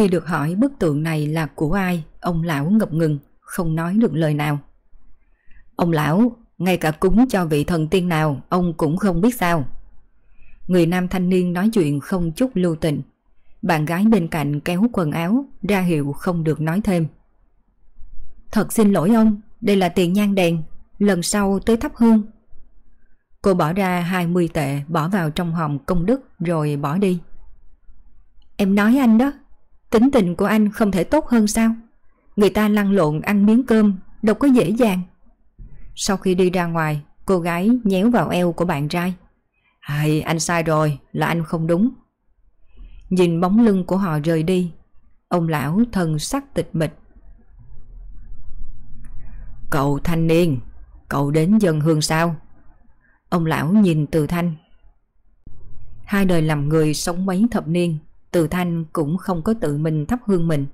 Khi được hỏi bức tượng này là của ai, ông lão ngập ngừng, không nói được lời nào. Ông lão, ngay cả cúng cho vị thần tiên nào, ông cũng không biết sao. Người nam thanh niên nói chuyện không chút lưu tình. Bạn gái bên cạnh kéo quần áo, ra hiệu không được nói thêm. Thật xin lỗi ông, đây là tiền nhang đèn, lần sau tới thắp hương. Cô bỏ ra 20 tệ bỏ vào trong hòm công đức rồi bỏ đi. Em nói anh đó, Tính tình của anh không thể tốt hơn sao? Người ta lăn lộn ăn miếng cơm, Đâu có dễ dàng. Sau khi đi ra ngoài, Cô gái nhéo vào eo của bạn trai. Hay anh sai rồi, Là anh không đúng. Nhìn bóng lưng của họ rời đi, Ông lão thần sắc tịch mịch. Cậu thanh niên, Cậu đến dân hương sao? Ông lão nhìn từ thanh. Hai đời làm người sống mấy thập niên từ Thanh cũng không có tự mình thắp hương mình.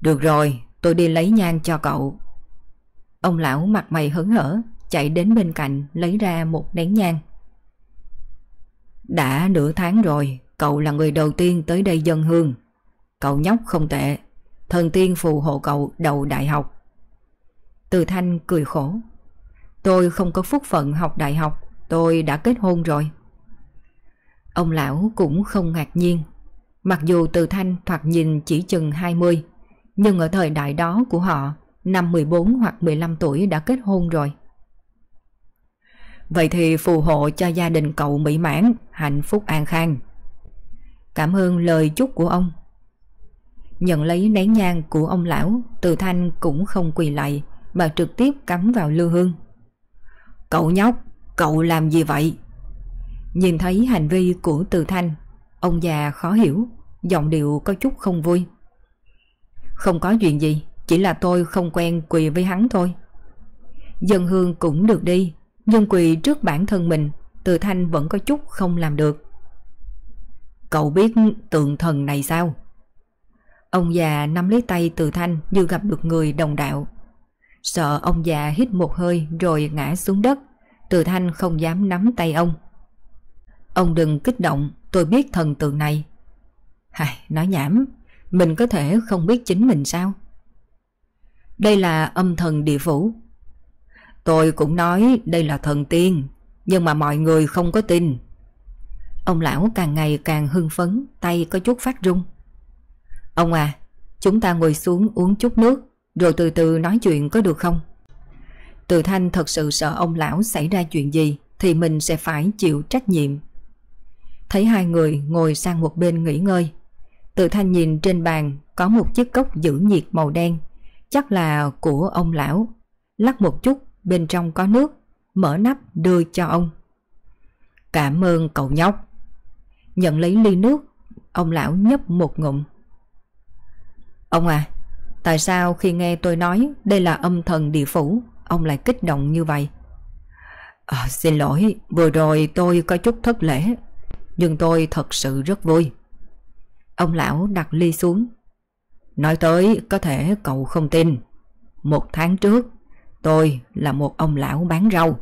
Được rồi, tôi đi lấy nhang cho cậu. Ông lão mặt mày hớn hở, chạy đến bên cạnh lấy ra một nén nhang. Đã nửa tháng rồi, cậu là người đầu tiên tới đây dân hương. Cậu nhóc không tệ, thần tiên phù hộ cậu đầu đại học. Từ Thanh cười khổ. Tôi không có phúc phận học đại học, tôi đã kết hôn rồi. Ông lão cũng không ngạc nhiên. Mặc dù từ thanh thoạt nhìn chỉ chừng 20, nhưng ở thời đại đó của họ, năm 14 hoặc 15 tuổi đã kết hôn rồi. Vậy thì phù hộ cho gia đình cậu mỹ mãn, hạnh phúc an khang. Cảm ơn lời chúc của ông. Nhận lấy nén nhang của ông lão, từ thanh cũng không quỳ lại mà trực tiếp cắm vào lưu hương. Cậu nhóc, cậu làm gì vậy? Nhìn thấy hành vi của Từ Thanh, ông già khó hiểu, giọng điệu có chút không vui. Không có chuyện gì, chỉ là tôi không quen quỳ với hắn thôi. Dân hương cũng được đi, nhưng quỳ trước bản thân mình, Từ Thanh vẫn có chút không làm được. Cậu biết tượng thần này sao? Ông già nắm lấy tay Từ Thanh như gặp được người đồng đạo. Sợ ông già hít một hơi rồi ngã xuống đất, Từ Thanh không dám nắm tay ông. Ông đừng kích động, tôi biết thần tượng này. Hài, nói nhảm, mình có thể không biết chính mình sao? Đây là âm thần địa phủ. Tôi cũng nói đây là thần tiên, nhưng mà mọi người không có tin. Ông lão càng ngày càng hưng phấn, tay có chút phát run. Ông à, chúng ta ngồi xuống uống chút nước, rồi từ từ nói chuyện có được không? Từ Thanh thật sự sợ ông lão xảy ra chuyện gì thì mình sẽ phải chịu trách nhiệm. Thấy hai người ngồi sang một bên nghỉ ngơi. Tự thanh nhìn trên bàn Có một chiếc cốc giữ nhiệt màu đen Chắc là của ông lão. Lắc một chút bên trong có nước Mở nắp đưa cho ông. Cảm ơn cậu nhóc. Nhận lấy ly nước Ông lão nhấp một ngụm. Ông à Tại sao khi nghe tôi nói Đây là âm thần địa phủ Ông lại kích động như vậy? À, Xin lỗi Vừa rồi tôi có chút thất lễ nhưng tôi thật sự rất vui. Ông lão đặt ly xuống. Nói tới có thể cậu không tin. Một tháng trước, tôi là một ông lão bán rau.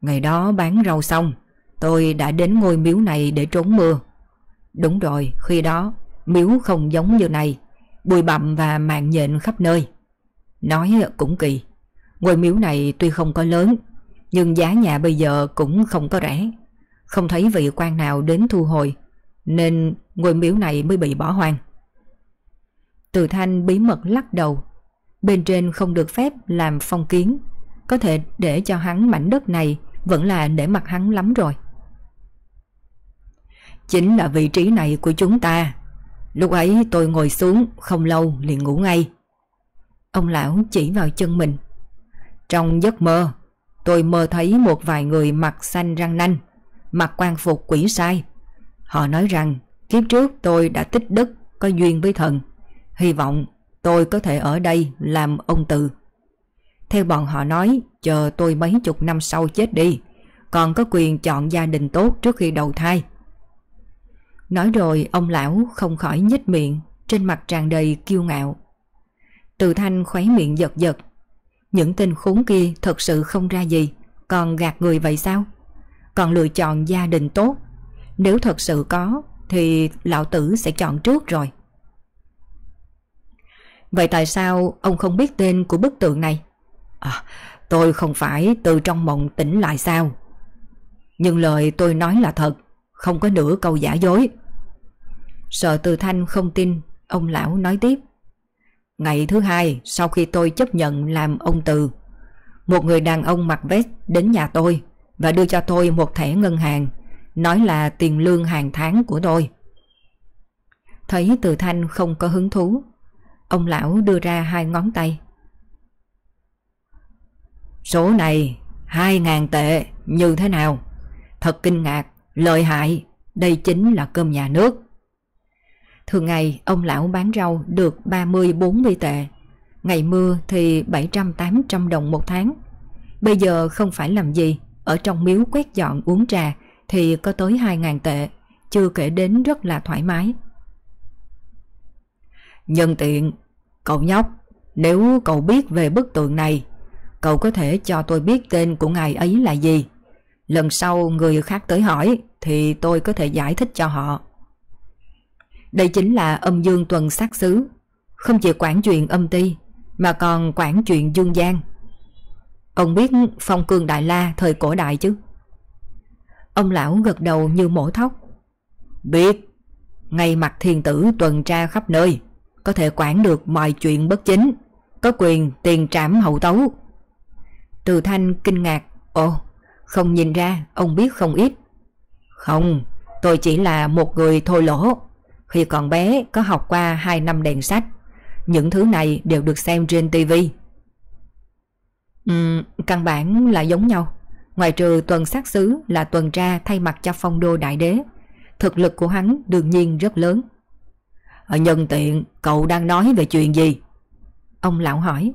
Ngày đó bán rau xong, tôi đã đến ngôi miếu này để trốn mưa. Đúng rồi, khi đó, miếu không giống như này, bụi bặm và mạng nhện khắp nơi. Nói cũng kỳ, ngôi miếu này tuy không có lớn, nhưng giá nhà bây giờ cũng không có rẻ. Không thấy vị quan nào đến thu hồi Nên ngôi miếu này mới bị bỏ hoang. Từ thanh bí mật lắc đầu Bên trên không được phép làm phong kiến Có thể để cho hắn mảnh đất này Vẫn là để mặt hắn lắm rồi. Chính là vị trí này của chúng ta Lúc ấy tôi ngồi xuống Không lâu liền ngủ ngay. Ông lão chỉ vào chân mình. Trong giấc mơ, tôi mơ thấy một vài người mặc xanh răng nanh, mặc quan phục quỷ sai. Họ nói rằng kiếp trước tôi đã tích đức có duyên với thần. Hy vọng tôi có thể ở đây làm ông từ. Theo bọn họ nói, chờ tôi mấy chục năm sau chết đi, còn có quyền chọn gia đình tốt trước khi đầu thai. Nói rồi ông lão không khỏi nhếch miệng, trên mặt tràn đầy kiêu ngạo. Từ thanh khuấy miệng giật giật. Những tên khốn kia thật sự không ra gì, còn gạt người vậy sao? Còn lựa chọn gia đình tốt. Nếu thật sự có, thì lão tử sẽ chọn trước rồi. Vậy tại sao ông không biết tên của bức tượng này? À, tôi không phải từ trong mộng tỉnh lại sao? Nhưng lời tôi nói là thật, không có nửa câu giả dối. Sợ từ thanh không tin, ông lão nói tiếp. Ngày thứ hai sau khi tôi chấp nhận làm ông Từ, một người đàn ông mặc vest đến nhà tôi và đưa cho tôi một thẻ ngân hàng, nói là tiền lương hàng tháng của tôi. Thấy Từ Thanh không có hứng thú, ông lão đưa ra hai ngón tay. Số này hai ngàn tệ như thế nào? Thật kinh ngạc, lợi hại, đây chính là cơm nhà nước. Thường ngày ông lão bán rau được 30-40 tệ, ngày mưa thì 700-800 đồng một tháng. Bây giờ không phải làm gì, ở trong miếu quét dọn uống trà thì có tới 2.000 tệ, chưa kể đến rất là thoải mái. Nhân tiện, cậu nhóc, nếu cậu biết về bức tượng này, cậu có thể cho tôi biết tên của ngài ấy là gì. Lần sau người khác tới hỏi thì tôi có thể giải thích cho họ. Đây chính là âm dương tuần sát xứ, không chỉ quản chuyện âm ti, mà còn quản chuyện dương gian. Ông biết phong cương Đại La thời cổ đại chứ? Ông lão gật đầu như mổ thóc. Biết, ngay mặt thiên tử tuần tra khắp nơi, có thể quản được mọi chuyện bất chính, có quyền tiền trảm hậu tấu. Từ thanh kinh ngạc, ồ, không nhìn ra ông biết không ít. Không, tôi chỉ là một người thôi lỗ. Khi còn bé có học qua 2 năm đèn sách Những thứ này đều được xem trên tivi Ừ, Căn bản là giống nhau. Ngoài trừ tuần sát xứ là tuần tra thay mặt cho phong đô đại đế Thực lực của hắn đương nhiên rất lớn. Ở nhân tiện cậu đang nói về chuyện gì? Ông lão hỏi.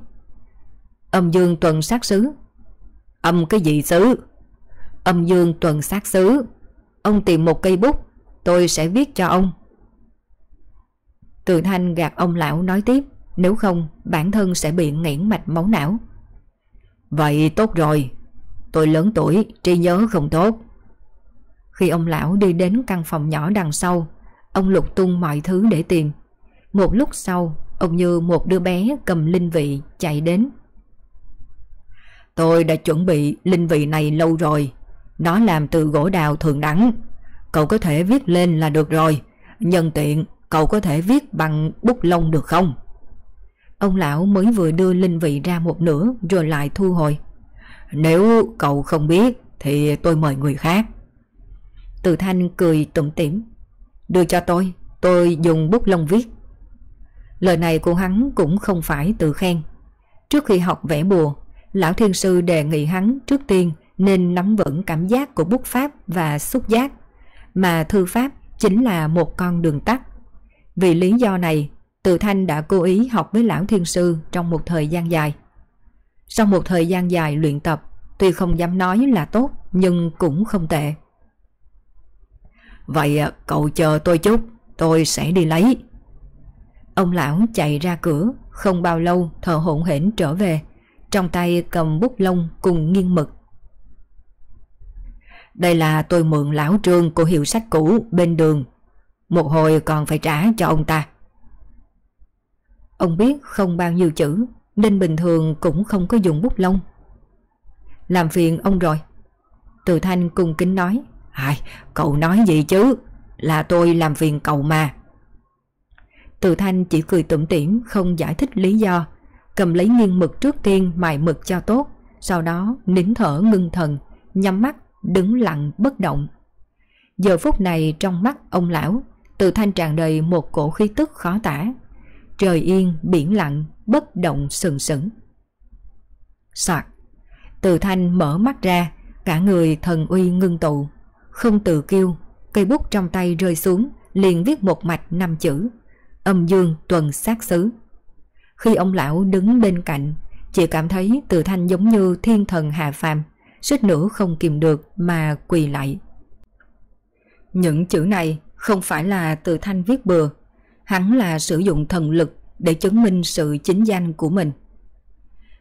Âm dương tuần sát xứ. Âm cái gì xứ? Âm dương tuần sát xứ. Ông tìm một cây bút Tôi sẽ viết cho ông. Từ thanh gạt ông lão nói tiếp Nếu không bản thân sẽ bị nghẽn mạch máu não. Vậy tốt rồi. Tôi lớn tuổi, trí nhớ không tốt. Khi ông lão đi đến căn phòng nhỏ đằng sau, Ông lục tung mọi thứ để tìm. Một lúc sau, Ông như một đứa bé cầm linh vị chạy đến. Tôi đã chuẩn bị linh vị này lâu rồi. Nó làm từ gỗ đào thường đắng Cậu có thể viết lên là được rồi. Nhân tiện, Cậu có thể viết bằng bút lông được không? Ông lão mới vừa đưa linh vị ra một nửa rồi lại thu hồi. Nếu cậu không biết thì tôi mời người khác. Từ thanh cười tủm tỉm. Đưa cho tôi, tôi dùng bút lông viết. Lời này của hắn cũng không phải tự khen. Trước khi học vẽ bùa, lão thiên sư đề nghị hắn trước tiên nên nắm vững cảm giác của bút pháp và xúc giác, mà thư pháp chính là một con đường tắt vì lý do này, từ Thanh đã cố ý học với Lão Thiên Sư trong một thời gian dài. Sau một thời gian dài luyện tập, tuy không dám nói là tốt, nhưng cũng không tệ. Vậy à, cậu chờ tôi chút, tôi sẽ đi lấy. Ông lão chạy ra cửa, không bao lâu thở hổn hển trở về, trong tay cầm bút lông cùng nghiêng mực. Đây là tôi mượn lão trương của hiệu sách cũ bên đường một hồi còn phải trả cho ông ta Ông biết không bao nhiêu chữ Nên bình thường cũng không có dùng bút lông. Làm phiền ông rồi. Từ thanh cung kính nói Ai, cậu nói gì chứ? Là tôi làm phiền cậu mà. Từ thanh chỉ cười tủm tỉm Không giải thích lý do Cầm lấy nghiêng mực trước tiên mài mực cho tốt Sau đó nín thở ngưng thần Nhắm mắt đứng lặng bất động. Giờ phút này trong mắt ông lão từ thanh tràn đầy một cổ khí tức khó tả. Trời yên, biển lặng, bất động sừng sững. Soạt, Từ thanh mở mắt ra, cả người thần uy ngưng tụ. Không tự kêu, cây bút trong tay rơi xuống, liền viết một mạch năm chữ. Âm dương tuần sát xứ. Khi ông lão đứng bên cạnh, chỉ cảm thấy từ thanh giống như thiên thần hạ phàm, suýt nữa không kìm được mà quỳ lại. Những chữ này không phải là từ thanh viết bừa, hắn là sử dụng thần lực để chứng minh sự chính danh của mình.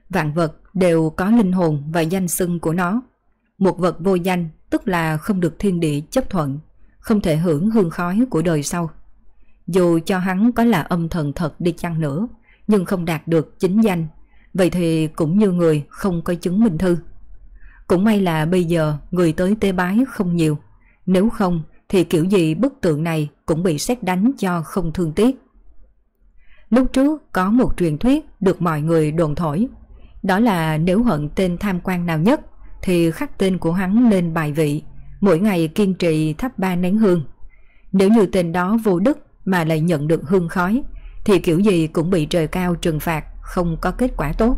Vạn vật đều có linh hồn và danh xưng của nó. Một vật vô danh tức là không được thiên địa chấp thuận, không thể hưởng hương khói của đời sau. Dù cho hắn có là âm thần thật đi chăng nữa, nhưng không đạt được chính danh, vậy thì cũng như người không có chứng minh thư. Cũng may là bây giờ người tới tế bái không nhiều, nếu không thì kiểu gì bức tượng này cũng bị xét đánh cho không thương tiếc. Lúc trước có một truyền thuyết được mọi người đồn thổi, đó là nếu hận tên tham quan nào nhất thì khắc tên của hắn lên bài vị, mỗi ngày kiên trì thắp ba nén hương. Nếu như tên đó vô đức mà lại nhận được hương khói thì kiểu gì cũng bị trời cao trừng phạt, không có kết quả tốt.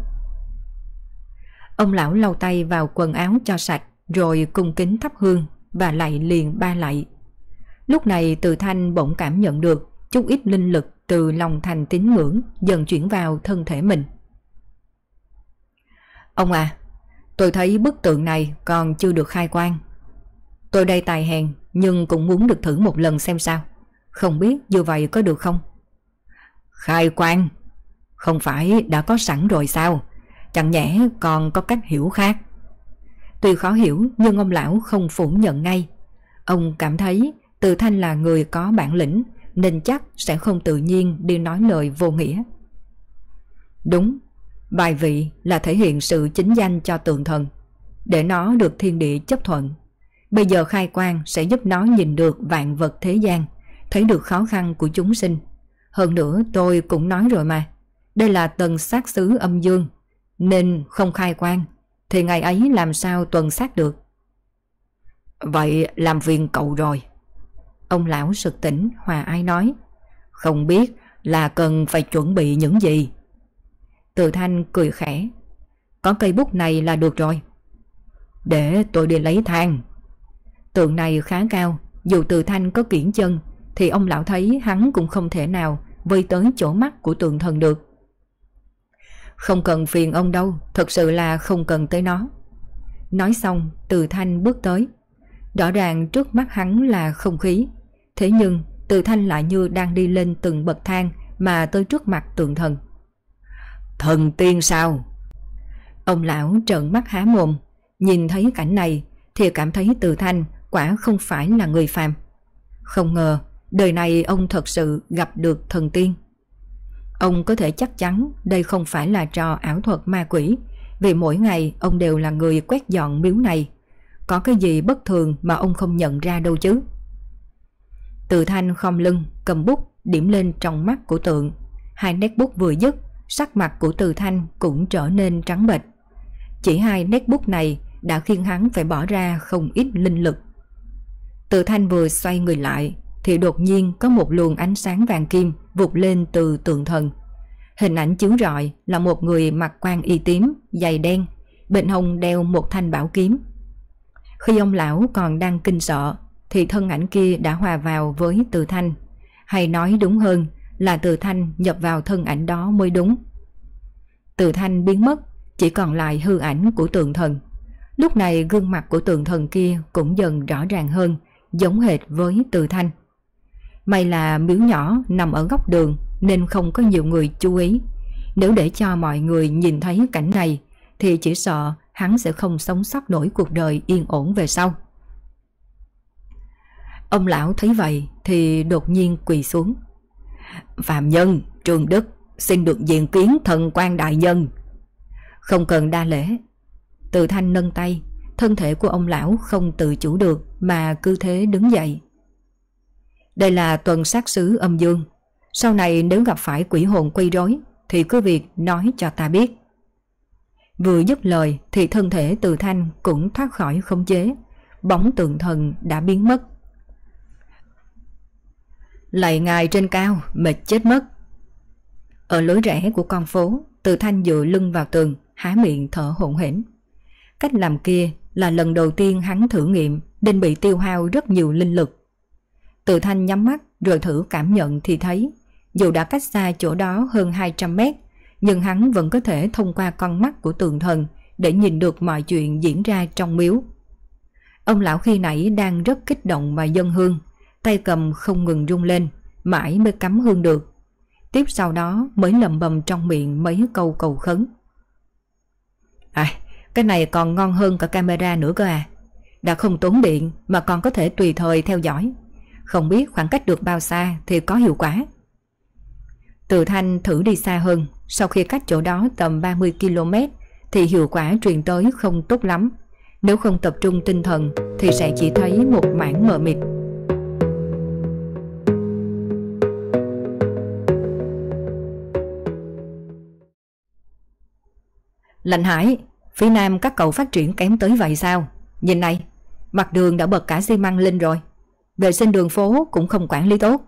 Ông lão lau tay vào quần áo cho sạch rồi cung kính thắp hương và lại liền ba lạy. Lúc này từ thanh bỗng cảm nhận được chút ít linh lực từ lòng thành tín ngưỡng dần chuyển vào thân thể mình. Ông à, tôi thấy bức tượng này còn chưa được khai quang. Tôi đây tài hèn nhưng cũng muốn được thử một lần xem sao. Không biết như vậy có được không? Khai quang? Không phải đã có sẵn rồi sao? Chẳng nhẽ còn có cách hiểu khác. Tuy khó hiểu nhưng ông lão không phủ nhận ngay. Ông cảm thấy từ Thanh là người có bản lĩnh nên chắc sẽ không tự nhiên đi nói lời vô nghĩa. Đúng, bài vị là thể hiện sự chính danh cho tượng thần, để nó được thiên địa chấp thuận. Bây giờ khai quang sẽ giúp nó nhìn được vạn vật thế gian, thấy được khó khăn của chúng sinh. Hơn nữa tôi cũng nói rồi mà, đây là tầng sát xứ âm dương, nên không khai quang, thì ngày ấy làm sao tuần sát được. Vậy làm phiền cậu rồi. Ông lão sực tỉnh, hòa ai nói, Không biết là cần phải chuẩn bị những gì? Từ thanh cười khẽ, Có cây bút này là được rồi. Để tôi đi lấy thang. Tượng này khá cao, Dù từ thanh có kiển chân, Thì ông lão thấy hắn cũng không thể nào Vây tới chỗ mắt của tượng thần được. Không cần phiền ông đâu, Thật sự là không cần tới nó. Nói xong, từ thanh bước tới. Rõ ràng trước mắt hắn là không khí Thế nhưng Từ Thanh lại như đang đi lên từng bậc thang mà tới trước mặt tượng thần. Thần tiên sao? Ông lão trợn mắt há mồm, nhìn thấy cảnh này thì cảm thấy Từ Thanh quả không phải là người phàm. Không ngờ đời này ông thật sự gặp được thần tiên. Ông có thể chắc chắn đây không phải là trò ảo thuật ma quỷ vì mỗi ngày ông đều là người quét dọn miếu này. Có cái gì bất thường mà ông không nhận ra đâu chứ? Từ thanh không lưng, cầm bút, điểm lên trong mắt của tượng. Hai nét bút vừa dứt, sắc mặt của từ thanh cũng trở nên trắng bệch. Chỉ hai nét bút này đã khiến hắn phải bỏ ra không ít linh lực. Từ thanh vừa xoay người lại, thì đột nhiên có một luồng ánh sáng vàng kim vụt lên từ tượng thần. Hình ảnh chiếu rọi là một người mặc quan y tím, dày đen, bên hông đeo một thanh bảo kiếm. Khi ông lão còn đang kinh sợ thì thân ảnh kia đã hòa vào với từ thanh. Hay nói đúng hơn là từ thanh nhập vào thân ảnh đó mới đúng. Từ thanh biến mất, chỉ còn lại hư ảnh của tượng thần. Lúc này gương mặt của tượng thần kia cũng dần rõ ràng hơn, giống hệt với từ thanh. May là miếu nhỏ nằm ở góc đường nên không có nhiều người chú ý. Nếu để cho mọi người nhìn thấy cảnh này thì chỉ sợ hắn sẽ không sống sót nổi cuộc đời yên ổn về sau. Ông lão thấy vậy thì đột nhiên quỳ xuống. Phạm nhân, Trường Đức, xin được diện kiến thần quan đại nhân. Không cần đa lễ. Từ thanh nâng tay, thân thể của ông lão không tự chủ được mà cứ thế đứng dậy. Đây là tuần sát sứ âm dương. Sau này nếu gặp phải quỷ hồn quay rối thì cứ việc nói cho ta biết. Vừa dứt lời thì thân thể từ thanh cũng thoát khỏi không chế. Bóng tượng thần đã biến mất Lạy ngài trên cao, mệt chết mất. Ở lối rẽ của con phố, từ thanh dựa lưng vào tường, há miệng thở hổn hển. Cách làm kia là lần đầu tiên hắn thử nghiệm nên bị tiêu hao rất nhiều linh lực. Tự thanh nhắm mắt rồi thử cảm nhận thì thấy dù đã cách xa chỗ đó hơn 200 mét nhưng hắn vẫn có thể thông qua con mắt của tường thần để nhìn được mọi chuyện diễn ra trong miếu. Ông lão khi nãy đang rất kích động mà dân hương, tay cầm không ngừng rung lên, mãi mới cắm hương được. Tiếp sau đó mới lầm bầm trong miệng mấy câu cầu khấn. À, cái này còn ngon hơn cả camera nữa cơ à. Đã không tốn điện mà còn có thể tùy thời theo dõi. Không biết khoảng cách được bao xa thì có hiệu quả. Từ thanh thử đi xa hơn, sau khi cách chỗ đó tầm 30 km thì hiệu quả truyền tới không tốt lắm. Nếu không tập trung tinh thần thì sẽ chỉ thấy một mảng mờ mịt. Lạnh Hải, phía nam các cậu phát triển kém tới vậy sao? Nhìn này, mặt đường đã bật cả xi măng lên rồi. Vệ sinh đường phố cũng không quản lý tốt.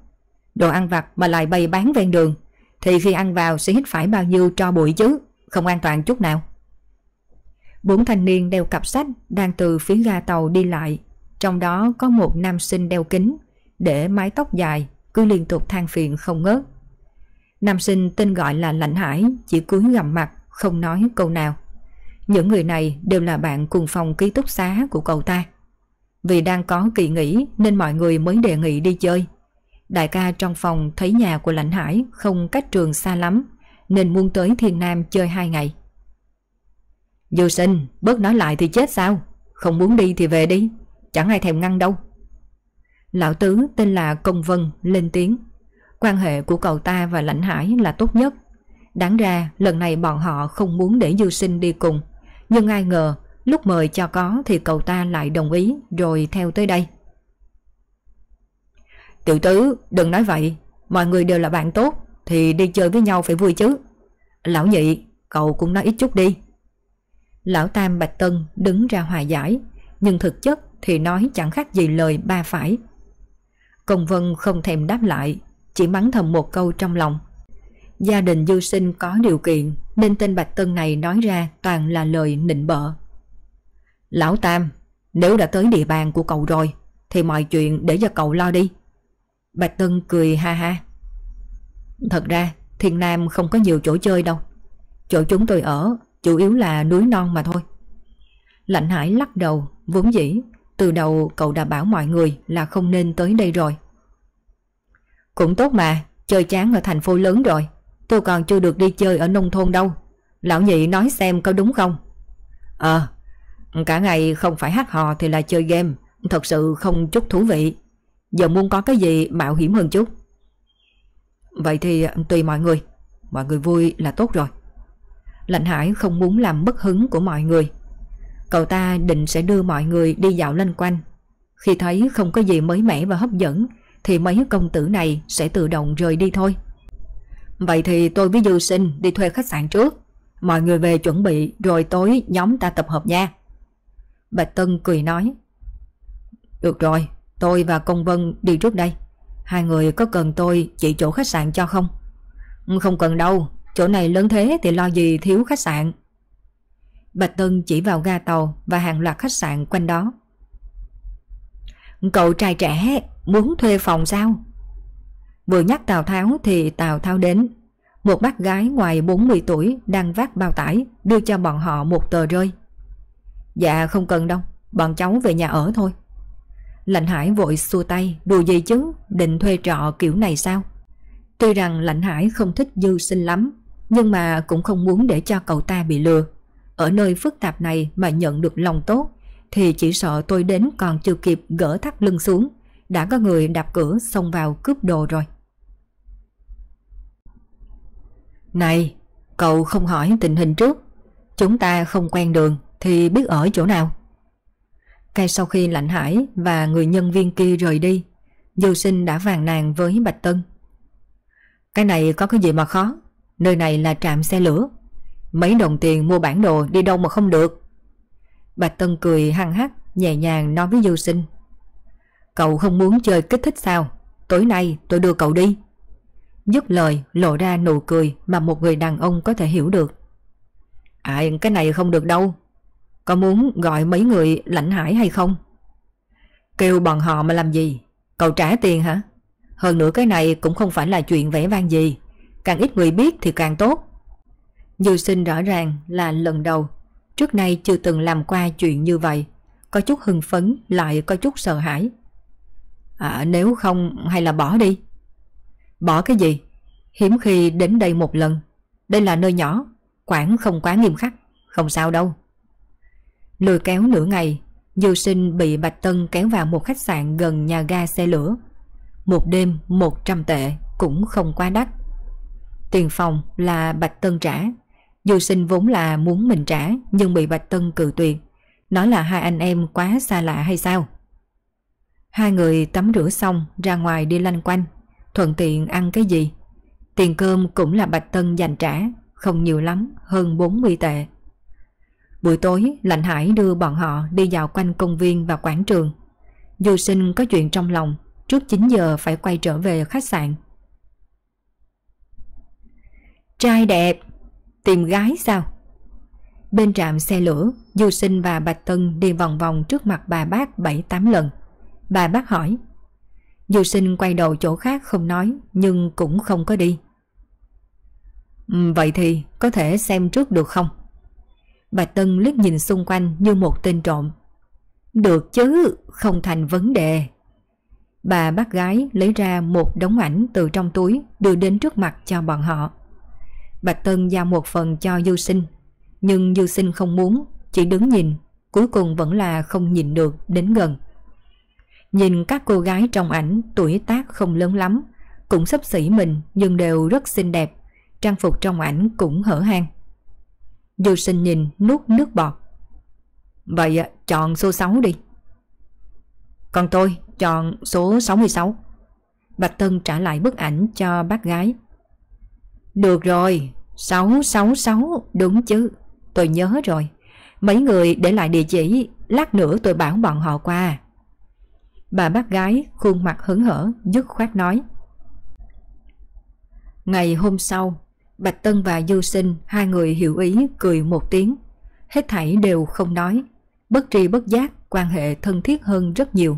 Đồ ăn vặt mà lại bày bán ven đường thì khi ăn vào sẽ hít phải bao nhiêu cho bụi chứ, không an toàn chút nào. Bốn thanh niên đeo cặp sách đang từ phía ga tàu đi lại, trong đó có một nam sinh đeo kính, để mái tóc dài, cứ liên tục than phiền không ngớt. Nam sinh tên gọi là Lạnh Hải, chỉ cúi gằm mặt, không nói câu nào. Những người này đều là bạn cùng phòng ký túc xá của cậu ta. Vì đang có kỳ nghỉ nên mọi người mới đề nghị đi chơi. Đại ca trong phòng thấy nhà của Lãnh Hải không cách trường xa lắm nên muốn tới Thiên Nam chơi hai ngày. Dù sinh, bớt nói lại thì chết sao? Không muốn đi thì về đi, chẳng ai thèm ngăn đâu. Lão Tứ tên là Công Vân lên tiếng. Quan hệ của cậu ta và Lãnh Hải là tốt nhất. Đáng ra, lần này bọn họ không muốn để Dư sinh đi cùng. Nhưng ai ngờ, lúc mời cho có thì cậu ta lại đồng ý, rồi theo tới đây. Tiểu tứ, đừng nói vậy. Mọi người đều là bạn tốt, Thì đi chơi với nhau phải vui chứ. Lão nhị, cậu cũng nói ít chút đi. Lão Tam Bạch Tân đứng ra hòa giải, Nhưng thực chất thì nói chẳng khác gì lời ba phải. Công Vân không thèm đáp lại, Chỉ mắng thầm một câu trong lòng. Gia đình dư sinh có điều kiện Nên tên Bạch Tân này nói ra toàn là lời nịnh bợ Lão Tam Nếu đã tới địa bàn của cậu rồi Thì mọi chuyện để cho cậu lo đi Bạch Tân cười ha ha. Thật ra Thiên Nam không có nhiều chỗ chơi đâu. Chỗ chúng tôi ở chủ yếu là núi non mà thôi. Lạnh Hải lắc đầu, vốn dĩ, từ đầu cậu đã bảo mọi người là không nên tới đây rồi. Cũng tốt mà, chơi chán ở thành phố lớn rồi. Tôi còn chưa được đi chơi ở nông thôn đâu. Lão nhị nói xem có đúng không? Ờ, cả ngày không phải hát hò thì là chơi game, thật sự không chút thú vị. Giờ muốn có cái gì mạo hiểm hơn chút. Vậy thì tùy mọi người. Mọi người vui là tốt rồi. Lạnh Hải không muốn làm bất hứng của mọi người. Cậu ta định sẽ đưa mọi người đi dạo lên quanh. Khi thấy không có gì mới mẻ và hấp dẫn Thì mấy công tử này sẽ tự động rời đi thôi. Vậy thì tôi với Dư Sinh đi thuê khách sạn trước. Mọi người về chuẩn bị, rồi tối nhóm ta tập hợp nha. Bạch Tân cười nói, Được rồi, Tôi và Công Vân đi trước đây. Hai người có cần tôi chỉ chỗ khách sạn cho không? Không cần đâu, Chỗ này lớn thế thì lo gì thiếu khách sạn. Bạch Tân chỉ vào ga tàu Và hàng loạt khách sạn quanh đó. Cậu trai trẻ, Muốn thuê phòng sao? Vừa nhắc Tào Tháo thì Tào Tháo đến Một bác gái ngoài 40 tuổi Đang vác bao tải Đưa cho bọn họ một tờ rơi Dạ không cần đâu Bọn cháu về nhà ở thôi Lạnh Hải vội xua tay, đùa gì chứ, định thuê trọ kiểu này sao? Tuy rằng Lạnh Hải không thích dư sinh lắm, nhưng mà cũng không muốn để cho cậu ta bị lừa. Ở nơi phức tạp này mà nhận được lòng tốt, thì chỉ sợ tôi đến còn chưa kịp gỡ thắt lưng xuống, đã có người đạp cửa xông vào cướp đồ rồi. Này, cậu không hỏi tình hình trước, chúng ta không quen đường thì biết ở chỗ nào? Ngay sau khi Lạnh Hải và người nhân viên kia rời đi, Dư sinh đã vàng nàng với Bạch Tân. Cái này có cái gì mà khó, nơi này là trạm xe lửa. Mấy đồng tiền mua bản đồ đi đâu mà không được. Bạch Tân cười hăng hắc, nhẹ nhàng nói với Dư sinh. Cậu không muốn chơi kích thích sao? Tối nay tôi đưa cậu đi. Dứt lời lộ ra nụ cười mà một người đàn ông có thể hiểu được. À cái này không được đâu. Có muốn gọi mấy người lãnh hải hay không? Kêu bọn họ mà làm gì? Cậu trả tiền hả? Hơn nữa cái này cũng không phải là chuyện vẻ vang gì. Càng ít người biết thì càng tốt. Dư sinh rõ ràng là lần đầu. Trước nay chưa từng làm qua chuyện như vậy. Có chút hưng phấn lại có chút sợ hãi. À nếu không hay là bỏ đi. Bỏ cái gì? Hiếm khi đến đây một lần. Đây là nơi nhỏ, quản không quá nghiêm khắc. Không sao đâu. Lùi kéo nửa ngày, Dư sinh bị Bạch Tân kéo vào một khách sạn gần nhà ga xe lửa. Một đêm 100 tệ cũng không quá đắt. Tiền phòng là Bạch Tân trả. Dư sinh vốn là muốn mình trả nhưng bị Bạch Tân cự tuyệt. Nói là hai anh em quá xa lạ hay sao? Hai người tắm rửa xong ra ngoài đi lanh quanh, thuận tiện ăn cái gì. Tiền cơm cũng là Bạch Tân dành trả, không nhiều lắm, hơn 40 tệ. Buổi tối, Lạnh Hải đưa bọn họ đi dạo quanh công viên và quảng trường. Du sinh có chuyện trong lòng, trước 9 giờ phải quay trở về khách sạn. Trai đẹp, tìm gái sao? Bên trạm xe lửa, Du Sinh và Bạch Tân đi vòng vòng trước mặt bà bác 7-8 lần. Bà bác hỏi. Du Sinh quay đầu chỗ khác không nói, nhưng cũng không có đi. Ừ, vậy thì có thể xem trước được không? Bạch Tân liếc nhìn xung quanh như một tên trộm. Được chứ, không thành vấn đề. Bà bác gái lấy ra một đống ảnh từ trong túi đưa đến trước mặt cho bọn họ. Bạch Tân giao một phần cho Dư Sinh, nhưng Dư Sinh không muốn, chỉ đứng nhìn, cuối cùng vẫn là không nhìn được đến gần. Nhìn các cô gái trong ảnh tuổi tác không lớn lắm, cũng sấp xỉ mình nhưng đều rất xinh đẹp, trang phục trong ảnh cũng hở hang. Du sinh nhìn nuốt nước bọt. Vậy à, chọn số 6 đi. Còn tôi chọn số 66. Bạch Tân trả lại bức ảnh cho bác gái. Được rồi, 666, đúng chứ. Tôi nhớ rồi. Mấy người để lại địa chỉ, lát nữa tôi bảo bọn họ qua. Bà bác gái khuôn mặt hứng hở, dứt khoát nói. Ngày hôm sau, Bạch Tân và Du Sinh hai người hiểu ý cười một tiếng. Hết thảy đều không nói. Bất tri bất giác quan hệ thân thiết hơn rất nhiều.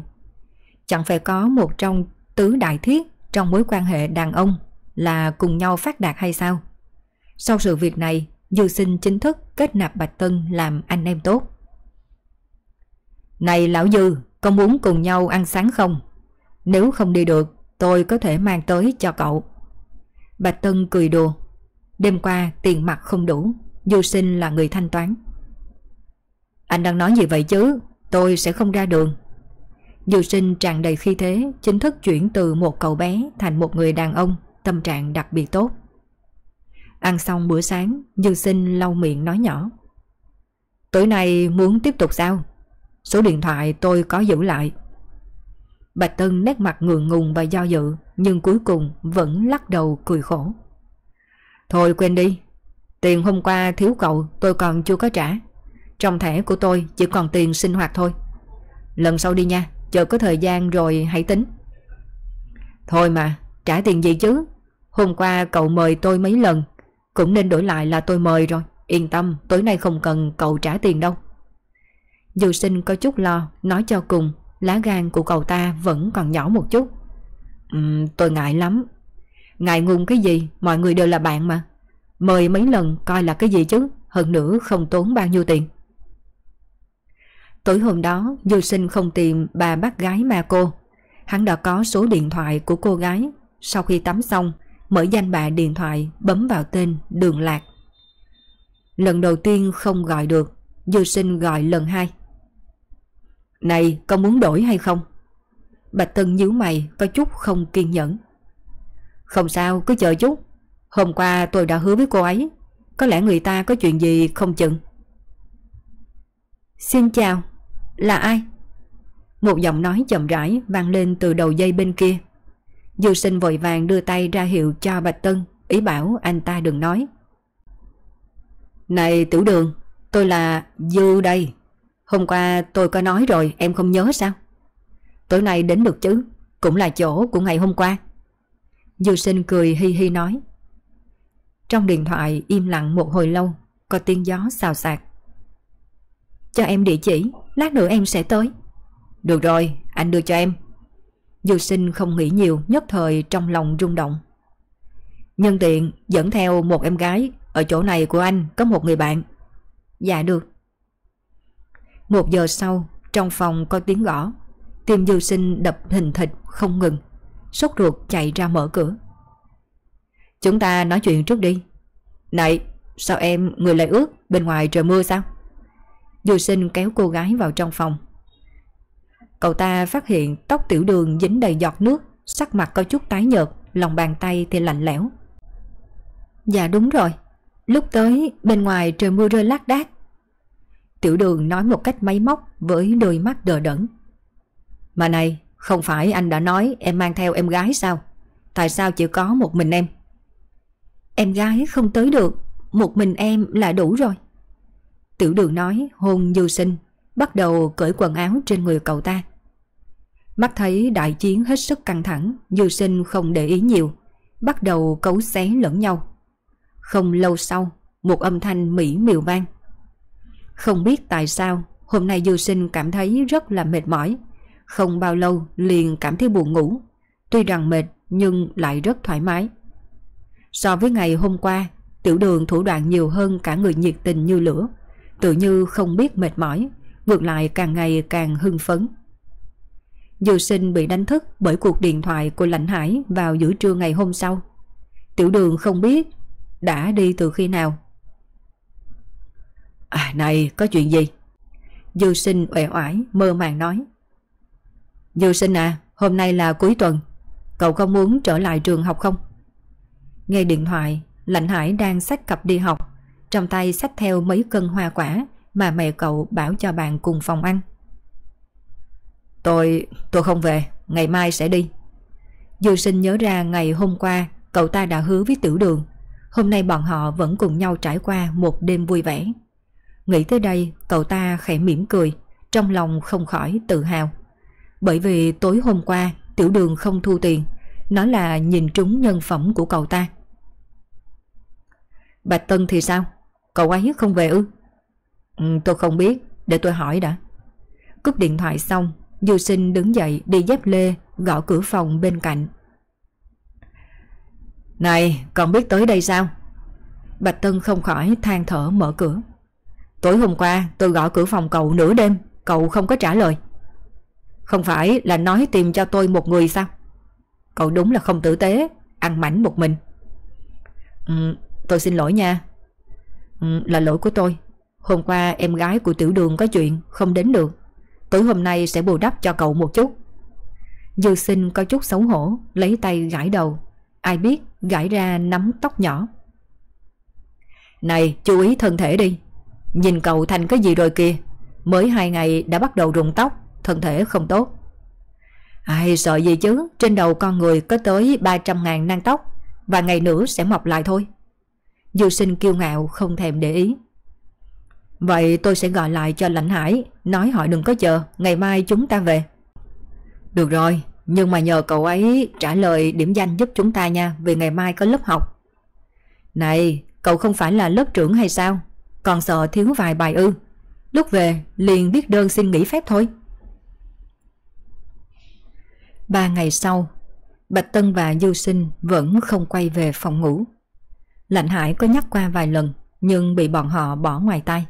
Chẳng phải có một trong tứ đại thiết trong mối quan hệ đàn ông là cùng nhau phát đạt hay sao? Sau sự việc này, Du Sinh chính thức kết nạp Bạch Tân làm anh em tốt. Này lão Dư, có muốn cùng nhau ăn sáng không? Nếu không đi được, tôi có thể mang tới cho cậu. Bạch Tân cười đùa. Đêm qua tiền mặt không đủ, Du Sinh là người thanh toán. Anh đang nói gì vậy chứ? Tôi sẽ không ra đường. Du Sinh tràn đầy khi thế, chính thức chuyển từ một cậu bé thành một người đàn ông, tâm trạng đặc biệt tốt. Ăn xong bữa sáng, Du Sinh lau miệng nói nhỏ. Tối nay muốn tiếp tục sao? Số điện thoại tôi có giữ lại. Bạch Tân nét mặt ngượng ngùng và do dự, nhưng cuối cùng vẫn lắc đầu cười khổ. Thôi quên đi, tiền hôm qua thiếu cậu tôi còn chưa có trả. Trong thẻ của tôi chỉ còn tiền sinh hoạt thôi. Lần sau đi nha, chờ có thời gian rồi hãy tính. Thôi mà, trả tiền gì chứ? Hôm qua cậu mời tôi mấy lần, cũng nên đổi lại là tôi mời rồi. Yên tâm, tối nay không cần cậu trả tiền đâu. Dù sinh có chút lo, nói cho cùng, lá gan của cậu ta vẫn còn nhỏ một chút. Uhm, tôi ngại lắm, Ngại ngùng cái gì? Mọi người đều là bạn mà. Mời mấy lần coi là cái gì chứ? Hơn nữa không tốn bao nhiêu tiền. Tối hôm đó Dù sinh không tìm bà bác gái mà cô. Hắn đã có số điện thoại của cô gái. Sau khi tắm xong Mở danh bạ điện thoại Bấm vào tên Đường Lạc. Lần đầu tiên không gọi được Dư sinh gọi lần hai. Này có muốn đổi hay không? Bạch Tân nhíu mày, Có chút không kiên nhẫn. Không sao, cứ chờ chút. Hôm qua tôi đã hứa với cô ấy. Có lẽ người ta có chuyện gì không chừng. Xin chào. Là ai? Một giọng nói chậm rãi vang lên từ đầu dây bên kia. Du sinh vội vàng đưa tay ra hiệu cho Bạch Tân, Ý bảo anh ta đừng nói. Này, tiểu đường, Tôi là Dư đây. Hôm qua tôi có nói rồi em không nhớ sao Tối nay đến được chứ Cũng là chỗ của ngày hôm qua Dư sinh cười hi hi nói. Trong điện thoại im lặng một hồi lâu, có tiếng gió xào xạc. Cho em địa chỉ, lát nữa em sẽ tới. Được rồi, anh đưa cho em. Du sinh không nghĩ nhiều nhất thời trong lòng rung động. Nhân tiện dẫn theo một em gái Ở chỗ này của anh có một người bạn Dạ được một giờ sau, Trong phòng có tiếng gõ. Tim du sinh đập hình thịt không ngừng. Sốt ruột chạy ra mở cửa. Chúng ta nói chuyện trước đi. Này, Sao em, người lại ướt, Bên ngoài trời mưa sao? Du sinh kéo cô gái vào trong phòng. Cậu ta phát hiện tóc tiểu đường dính đầy giọt nước, Sắc mặt có chút tái nhợt, Lòng bàn tay thì lạnh lẽo. Dạ đúng rồi. Lúc tới, bên ngoài trời mưa rơi lác đác. Tiểu đường nói một cách máy móc Với đôi mắt đờ đẫn. Mà này Không phải anh đã nói em mang theo em gái sao? Tại sao chỉ có một mình em? Em gái không tới được Một mình em là đủ rồi. Tiểu đường nói hôn Dư sinh Bắt đầu cởi quần áo trên người cậu ta. Mắt thấy đại chiến hết sức căng thẳng Dư sinh không để ý nhiều Bắt đầu cấu xé lẫn nhau. Không lâu sau, một âm thanh mỹ miều vang. Không biết tại sao, hôm nay Du Sinh cảm thấy rất là mệt mỏi. Không bao lâu liền cảm thấy buồn ngủ. Tuy rằng mệt nhưng lại rất thoải mái. So với ngày hôm qua, tiểu đường thủ đoạn nhiều hơn cả người nhiệt tình như lửa. Tự như không biết mệt mỏi, ngược lại càng ngày càng hưng phấn. Du sinh bị đánh thức bởi cuộc điện thoại của lãnh hải vào giữa trưa ngày hôm sau. Tiểu đường không biết đã đi từ khi nào? À này có chuyện gì? Dư sinh uể oải mơ màng nói. Dư sinh à, hôm nay là cuối tuần. Cậu không muốn trở lại trường học không? Nghe điện thoại, Lạnh Hải đang xách cặp đi học, trong tay xách theo mấy cân hoa quả mà mẹ cậu bảo cho bạn cùng phòng ăn. Tôi, tôi không về, ngày mai sẽ đi. Dư sinh nhớ ra ngày hôm qua cậu ta đã hứa với tiểu đường Hôm nay bọn họ vẫn cùng nhau trải qua một đêm vui vẻ. Nghĩ tới đây, cậu ta khẽ mỉm cười, trong lòng không khỏi tự hào. Bởi vì tối hôm qua, tiểu đường không thu tiền, nó là nhìn trúng nhân phẩm của cậu ta. Bạch Tân thì sao? Cậu ấy không về ư? Ừ, tôi không biết, để tôi hỏi đã. Cúp điện thoại xong, Du Sinh đứng dậy đi dép lê, gõ cửa phòng bên cạnh. Này còn biết tới đây sao Bạch Tân không khỏi than thở mở cửa Tối hôm qua tôi gõ cửa phòng cậu nửa đêm Cậu không có trả lời. Không phải là nói tìm cho tôi một người sao? Cậu đúng là không tử tế Ăn mảnh một mình. Ừ, Tôi xin lỗi nha. Ừ, Là lỗi của tôi. Hôm qua em gái của tiểu đường có chuyện Không đến được. Tối hôm nay sẽ bù đắp cho cậu một chút. Dư sinh có chút xấu hổ Lấy tay gãi đầu. Ai biết gãi ra nắm tóc nhỏ. Này chú ý thân thể đi. Nhìn cậu thành cái gì rồi kìa? Mới hai ngày đã bắt đầu rụng tóc, Thân thể không tốt. Ai sợ gì chứ? Trên đầu con người có tới 300 ngàn nang tóc, Và ngày nữa sẽ mọc lại thôi. Dư sinh kiêu ngạo, không thèm để ý. Vậy tôi sẽ gọi lại cho lãnh hải, Nói họ đừng có chờ, Ngày mai chúng ta về. Được rồi, nhưng mà nhờ cậu ấy trả lời điểm danh giúp chúng ta nha, Vì ngày mai có lớp học. Này, cậu không phải là lớp trưởng hay sao? Còn sợ thiếu vài bài ư. Lúc về, liền biết đơn xin nghỉ phép thôi. Ba ngày sau, Bạch Tân và Du Sinh vẫn không quay về phòng ngủ. Lạnh Hải có nhắc qua vài lần, Nhưng bị bọn họ bỏ ngoài tay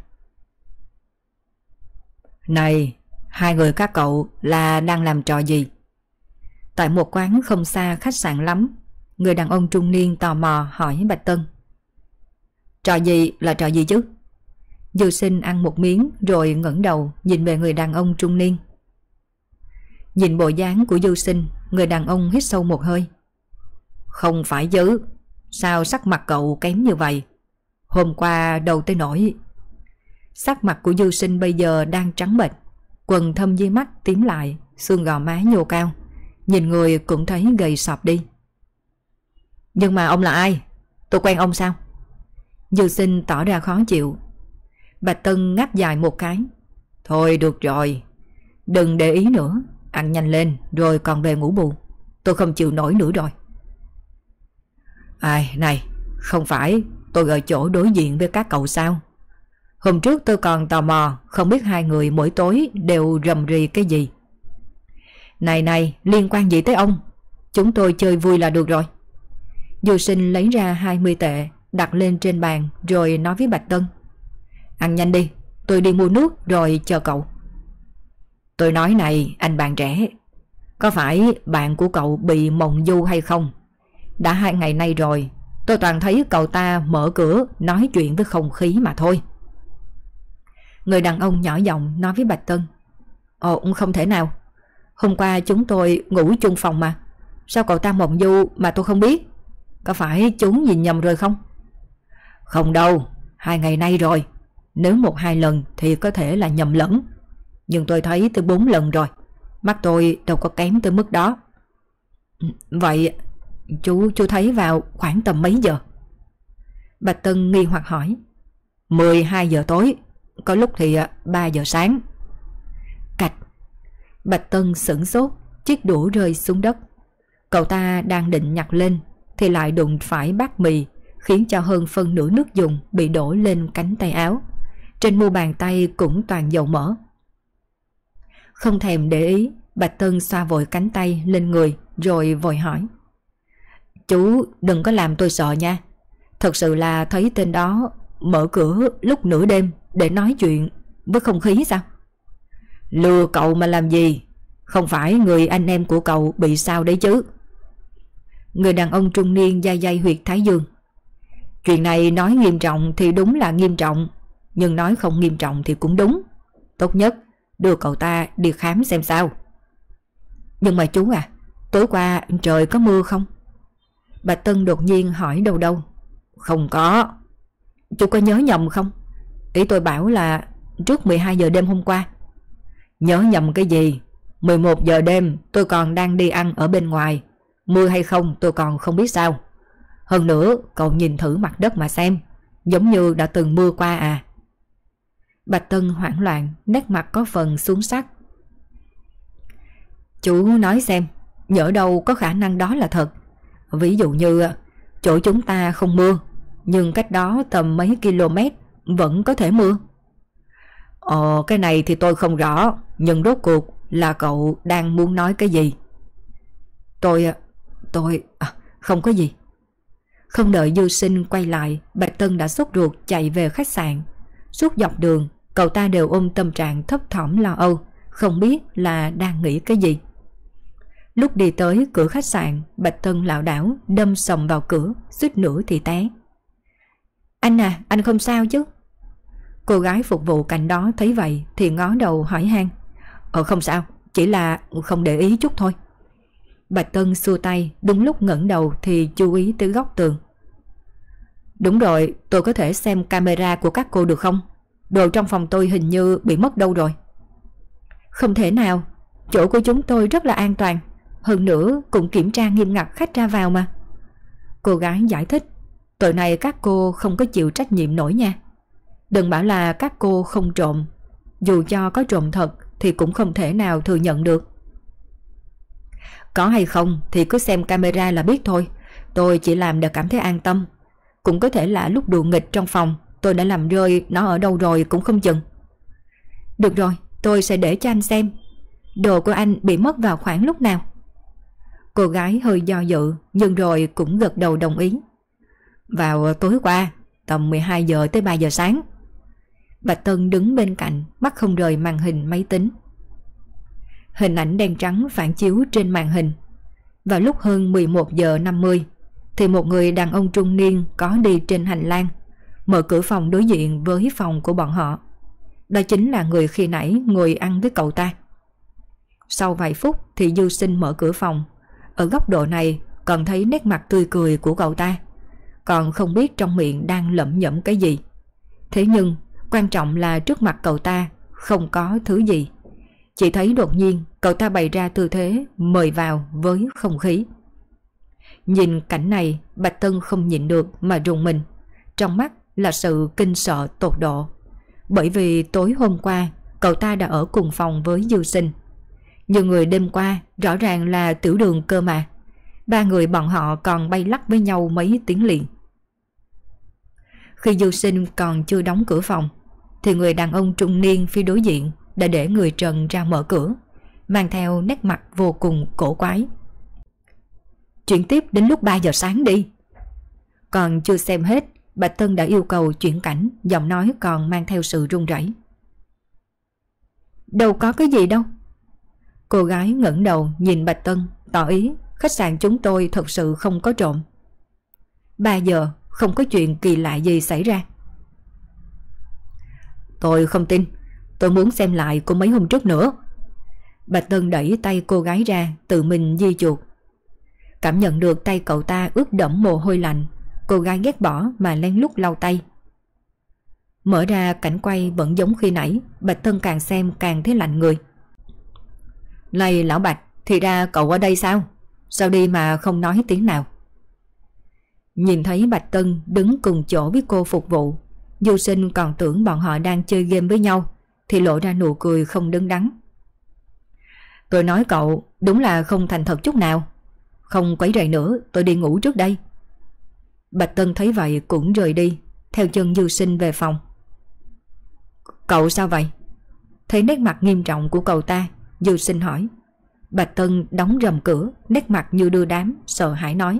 Này, Hai người các cậu là đang làm trò gì? Tại một quán không xa khách sạn lắm, Người đàn ông trung niên tò mò hỏi Bạch Tân. Trò gì là trò gì chứ? Dư sinh ăn một miếng, rồi ngẩng đầu nhìn về người đàn ông trung niên. Nhìn bộ dáng của dư sinh, Người đàn ông hít sâu một hơi. Không phải dữ Sao sắc mặt cậu kém như vậy? Hôm qua đầu tới nổi Sắc mặt của dư sinh bây giờ đang trắng bệch, Quần thâm dưới mắt tím lại, Xương gò má nhô cao. Nhìn người cũng thấy gầy sọp đi. Nhưng mà ông là ai? Tôi quen ông sao? Dư sinh tỏ ra khó chịu Bạch Tân ngáp dài một cái. Thôi được rồi, Đừng để ý nữa. Ăn nhanh lên, rồi còn về ngủ bù. Tôi không chịu nổi nữa rồi. Ai, này, Không phải tôi ở chỗ đối diện với các cậu sao? Hôm trước tôi còn tò mò, Không biết hai người mỗi tối đều rầm rì cái gì. Này này, liên quan gì tới ông? Chúng tôi chơi vui là được rồi. Du sinh lấy ra 20 tệ, Đặt lên trên bàn, Rồi nói với Bạch Tân. Ăn nhanh đi, Tôi đi mua nước rồi chờ cậu. Tôi nói này, anh bạn trẻ, Có phải bạn của cậu bị mộng du hay không? Đã hai ngày nay rồi, Tôi toàn thấy cậu ta mở cửa Nói chuyện với không khí mà thôi. Người đàn ông nhỏ giọng nói với Bạch Tân ờ, Ồ không thể nào. Hôm qua chúng tôi ngủ chung phòng mà. Sao cậu ta mộng du mà tôi không biết? Có phải chúng nhìn nhầm rồi không? Không đâu, Hai ngày nay rồi. Nếu một hai lần thì có thể là nhầm lẫn. Nhưng tôi thấy tới bốn lần rồi. Mắt tôi đâu có kém tới mức đó. Vậy, chú chú thấy vào khoảng tầm mấy giờ? Bạch Tân nghi hoặc hỏi. 12 giờ tối, Có lúc thì à, 3 giờ sáng. Cạch. Bạch Tân sửng sốt, Chiếc đũa rơi xuống đất. Cậu ta đang định nhặt lên, Thì lại đụng phải bát mì, Khiến cho hơn phân nửa nước dùng Bị đổ lên cánh tay áo. Trên mu bàn tay cũng toàn dầu mỡ. Không thèm để ý, Bạch Tân xoa vội cánh tay lên người, Rồi vội hỏi. Chú đừng có làm tôi sợ nha. Thật sự là thấy tên đó Mở cửa lúc nửa đêm Để nói chuyện với không khí sao? Lừa cậu mà làm gì? Không phải người anh em của cậu bị sao đấy chứ. Người đàn ông trung niên dai dai huyệt Thái Dương. Chuyện này nói nghiêm trọng thì đúng là nghiêm trọng nhưng nói không nghiêm trọng thì cũng đúng. Tốt nhất, đưa cậu ta đi khám xem sao. Nhưng mà chú à Tối qua trời có mưa không? Bà Tân đột nhiên hỏi đâu đâu. Không có. Chú có nhớ nhầm không? Ý tôi bảo là trước 12 giờ đêm hôm qua. Nhớ nhầm cái gì? 11 giờ đêm tôi còn đang đi ăn ở bên ngoài. Mưa hay không tôi còn không biết sao. Hơn nữa, cậu nhìn thử mặt đất mà xem. Giống như đã từng mưa qua à. Bạch Tân hoảng loạn Nét mặt có phần xuống sắc Chú nói xem Nhỡ đâu có khả năng đó là thật Ví dụ như chỗ chúng ta không mưa Nhưng cách đó tầm mấy km Vẫn có thể mưa Ồ cái này thì tôi không rõ Nhưng rốt cuộc là cậu đang muốn nói cái gì Tôi Tôi... À, không có gì. Không đợi dư sinh quay lại, Bạch Tân đã sốt ruột chạy về khách sạn. Suốt dọc đường, cậu ta đều ôm tâm trạng thấp thỏm lo âu, không biết là đang nghĩ cái gì. Lúc đi tới cửa khách sạn, Bạch Tân lảo đảo đâm sầm vào cửa, suýt nữa thì té. Anh à, anh không sao chứ? Cô gái phục vụ cạnh đó thấy vậy thì ngó đầu hỏi han. Ờ không sao, chỉ là không để ý chút thôi. Bạch Tân xua tay Đúng lúc ngẩng đầu thì chú ý tới góc tường Đúng rồi Tôi có thể xem camera của các cô được không Đồ trong phòng tôi hình như bị mất đâu rồi. Không thể nào, Chỗ của chúng tôi rất là an toàn. Hơn nữa, cũng kiểm tra nghiêm ngặt khách ra vào mà. Cô gái giải thích, Tội này các cô không có chịu trách nhiệm nổi nha. Đừng bảo là các cô không trộm. Dù cho có trộm thật Thì cũng không thể nào thừa nhận được. Có hay không thì cứ xem camera là biết thôi. Tôi chỉ làm để cảm thấy an tâm. Cũng có thể là lúc đùa nghịch trong phòng Tôi đã làm rơi nó ở đâu rồi cũng không chừng. Được rồi, tôi sẽ để cho anh xem. Đồ của anh bị mất vào khoảng lúc nào? Cô gái hơi do dự, Nhưng rồi cũng gật đầu đồng ý. Vào tối qua, Tầm 12 giờ tới 3 giờ sáng, Bạch Tân đứng bên cạnh, Mắt không rời màn hình máy tính. Hình ảnh đen trắng phản chiếu trên màn hình. Vào lúc hơn 11 giờ 50 Thì một người đàn ông trung niên có đi trên hành lang. Mở cửa phòng đối diện với phòng của bọn họ. Đó chính là người khi nãy ngồi ăn với cậu ta. Sau vài phút thì Du Sinh mở cửa phòng. Ở góc độ này, còn thấy nét mặt tươi cười của cậu ta. Còn không biết trong miệng đang lẩm nhẩm cái gì. Thế nhưng, quan trọng là trước mặt cậu ta không có thứ gì. Chỉ thấy đột nhiên cậu ta bày ra tư thế mời vào với không khí. Nhìn cảnh này, Bạch Tân không nhịn được mà rùng mình. Trong mắt là sự kinh sợ tột độ. Bởi vì tối hôm qua cậu ta đã ở cùng phòng với Dư Sinh. Nhiều người đêm qua rõ ràng là tiểu đường cơ mà. Ba người bọn họ còn bay lắc với nhau mấy tiếng liền. Khi Dư Sinh còn chưa đóng cửa phòng, thì người đàn ông trung niên phía đối diện đã để người Trần ra mở cửa, mang theo nét mặt vô cùng cổ quái. Chuyển tiếp đến lúc 3 giờ sáng đi. Còn chưa xem hết, Bạch Tân đã yêu cầu chuyển cảnh, giọng nói còn mang theo sự run rẩy. Đâu có cái gì đâu. Cô gái ngẩng đầu nhìn Bạch Tân, tỏ ý khách sạn chúng tôi thật sự không có trộm. 3 giờ, không có chuyện kỳ lạ gì xảy ra. Tôi không tin, tôi muốn xem lại của mấy hôm trước nữa. Bạch Tân đẩy tay cô gái ra, tự mình di chuột. Cảm nhận được tay cậu ta ướt đẫm mồ hôi lạnh, cô gái ghét bỏ mà lén lút lau tay. Mở ra cảnh quay vẫn giống khi nãy, Bạch Tân càng xem càng thấy lạnh người. Này lão Bạch, thì ra cậu ở đây sao? Sao đi mà không nói tiếng nào? Nhìn thấy Bạch Tân đứng cùng chỗ với cô phục vụ, Du sinh còn tưởng bọn họ đang chơi game với nhau, thì lộ ra nụ cười không đứng đắn. Tôi nói cậu đúng là không thành thật chút nào. Không quấy rầy nữa, tôi đi ngủ trước đây. Bạch Tân thấy vậy cũng rời đi, theo chân Dư sinh về phòng. Cậu sao vậy? Thấy nét mặt nghiêm trọng của cậu ta, Dư sinh hỏi. Bạch Tân đóng rầm cửa, nét mặt như đưa đám, sợ hãi nói.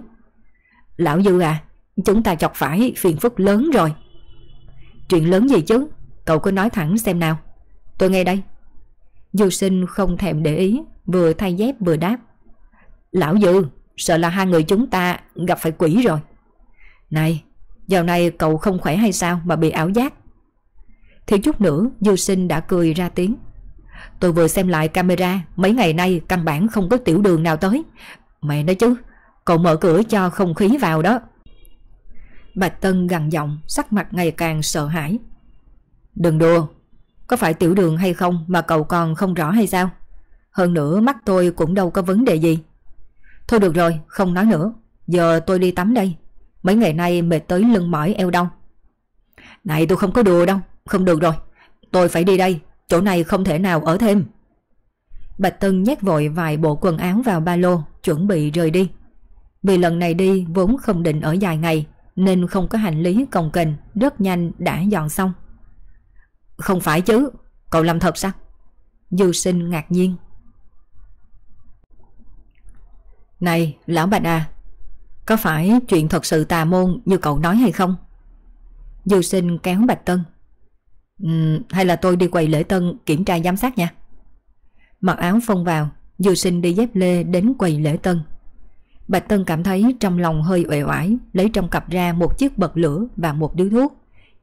Lão Dư à, chúng ta chọc phải phiền phức lớn rồi. Chuyện lớn gì chứ, cậu cứ nói thẳng xem nào. Tôi nghe đây. Dư sinh không thèm để ý, vừa thay dép vừa đáp. Lão Dư, sợ là hai người chúng ta gặp phải quỷ rồi. Này, dạo này cậu không khỏe hay sao mà bị ảo giác? Thì chút nữa, Du sinh đã cười ra tiếng. Tôi vừa xem lại camera, mấy ngày nay căn bản không có tiểu đường nào tới. Mẹ nói chứ, cậu mở cửa cho không khí vào đó. Bạch Tân gằn giọng, sắc mặt ngày càng sợ hãi. Đừng đùa, có phải tiểu đường hay không mà cậu còn không rõ hay sao? Hơn nữa mắt tôi cũng đâu có vấn đề gì. Thôi được rồi, không nói nữa. Giờ tôi đi tắm đây. Mấy ngày nay mệt tới lưng mỏi eo đau. Này tôi không có đùa đâu, không được rồi. Tôi phải đi đây, chỗ này không thể nào ở thêm. Bạch Tân nhét vội vài bộ quần áo vào ba lô, chuẩn bị rời đi. Vì lần này đi vốn không định ở dài ngày, nên không có hành lý cồng kềnh, rất nhanh đã dọn xong. Không phải chứ, cậu làm thật sao? dư sinh ngạc nhiên. Này, lão bạch à, có phải chuyện thật sự tà môn như cậu nói hay không? Dư sinh kéo Bạch Tân. Uhm, hay là tôi đi quầy lễ tân kiểm tra giám sát nha. Mặc áo phông vào, Dư sinh đi dép lê đến quầy lễ tân. Bạch Tân cảm thấy trong lòng hơi uể oải, lấy trong cặp ra một chiếc bật lửa và một điếu thuốc,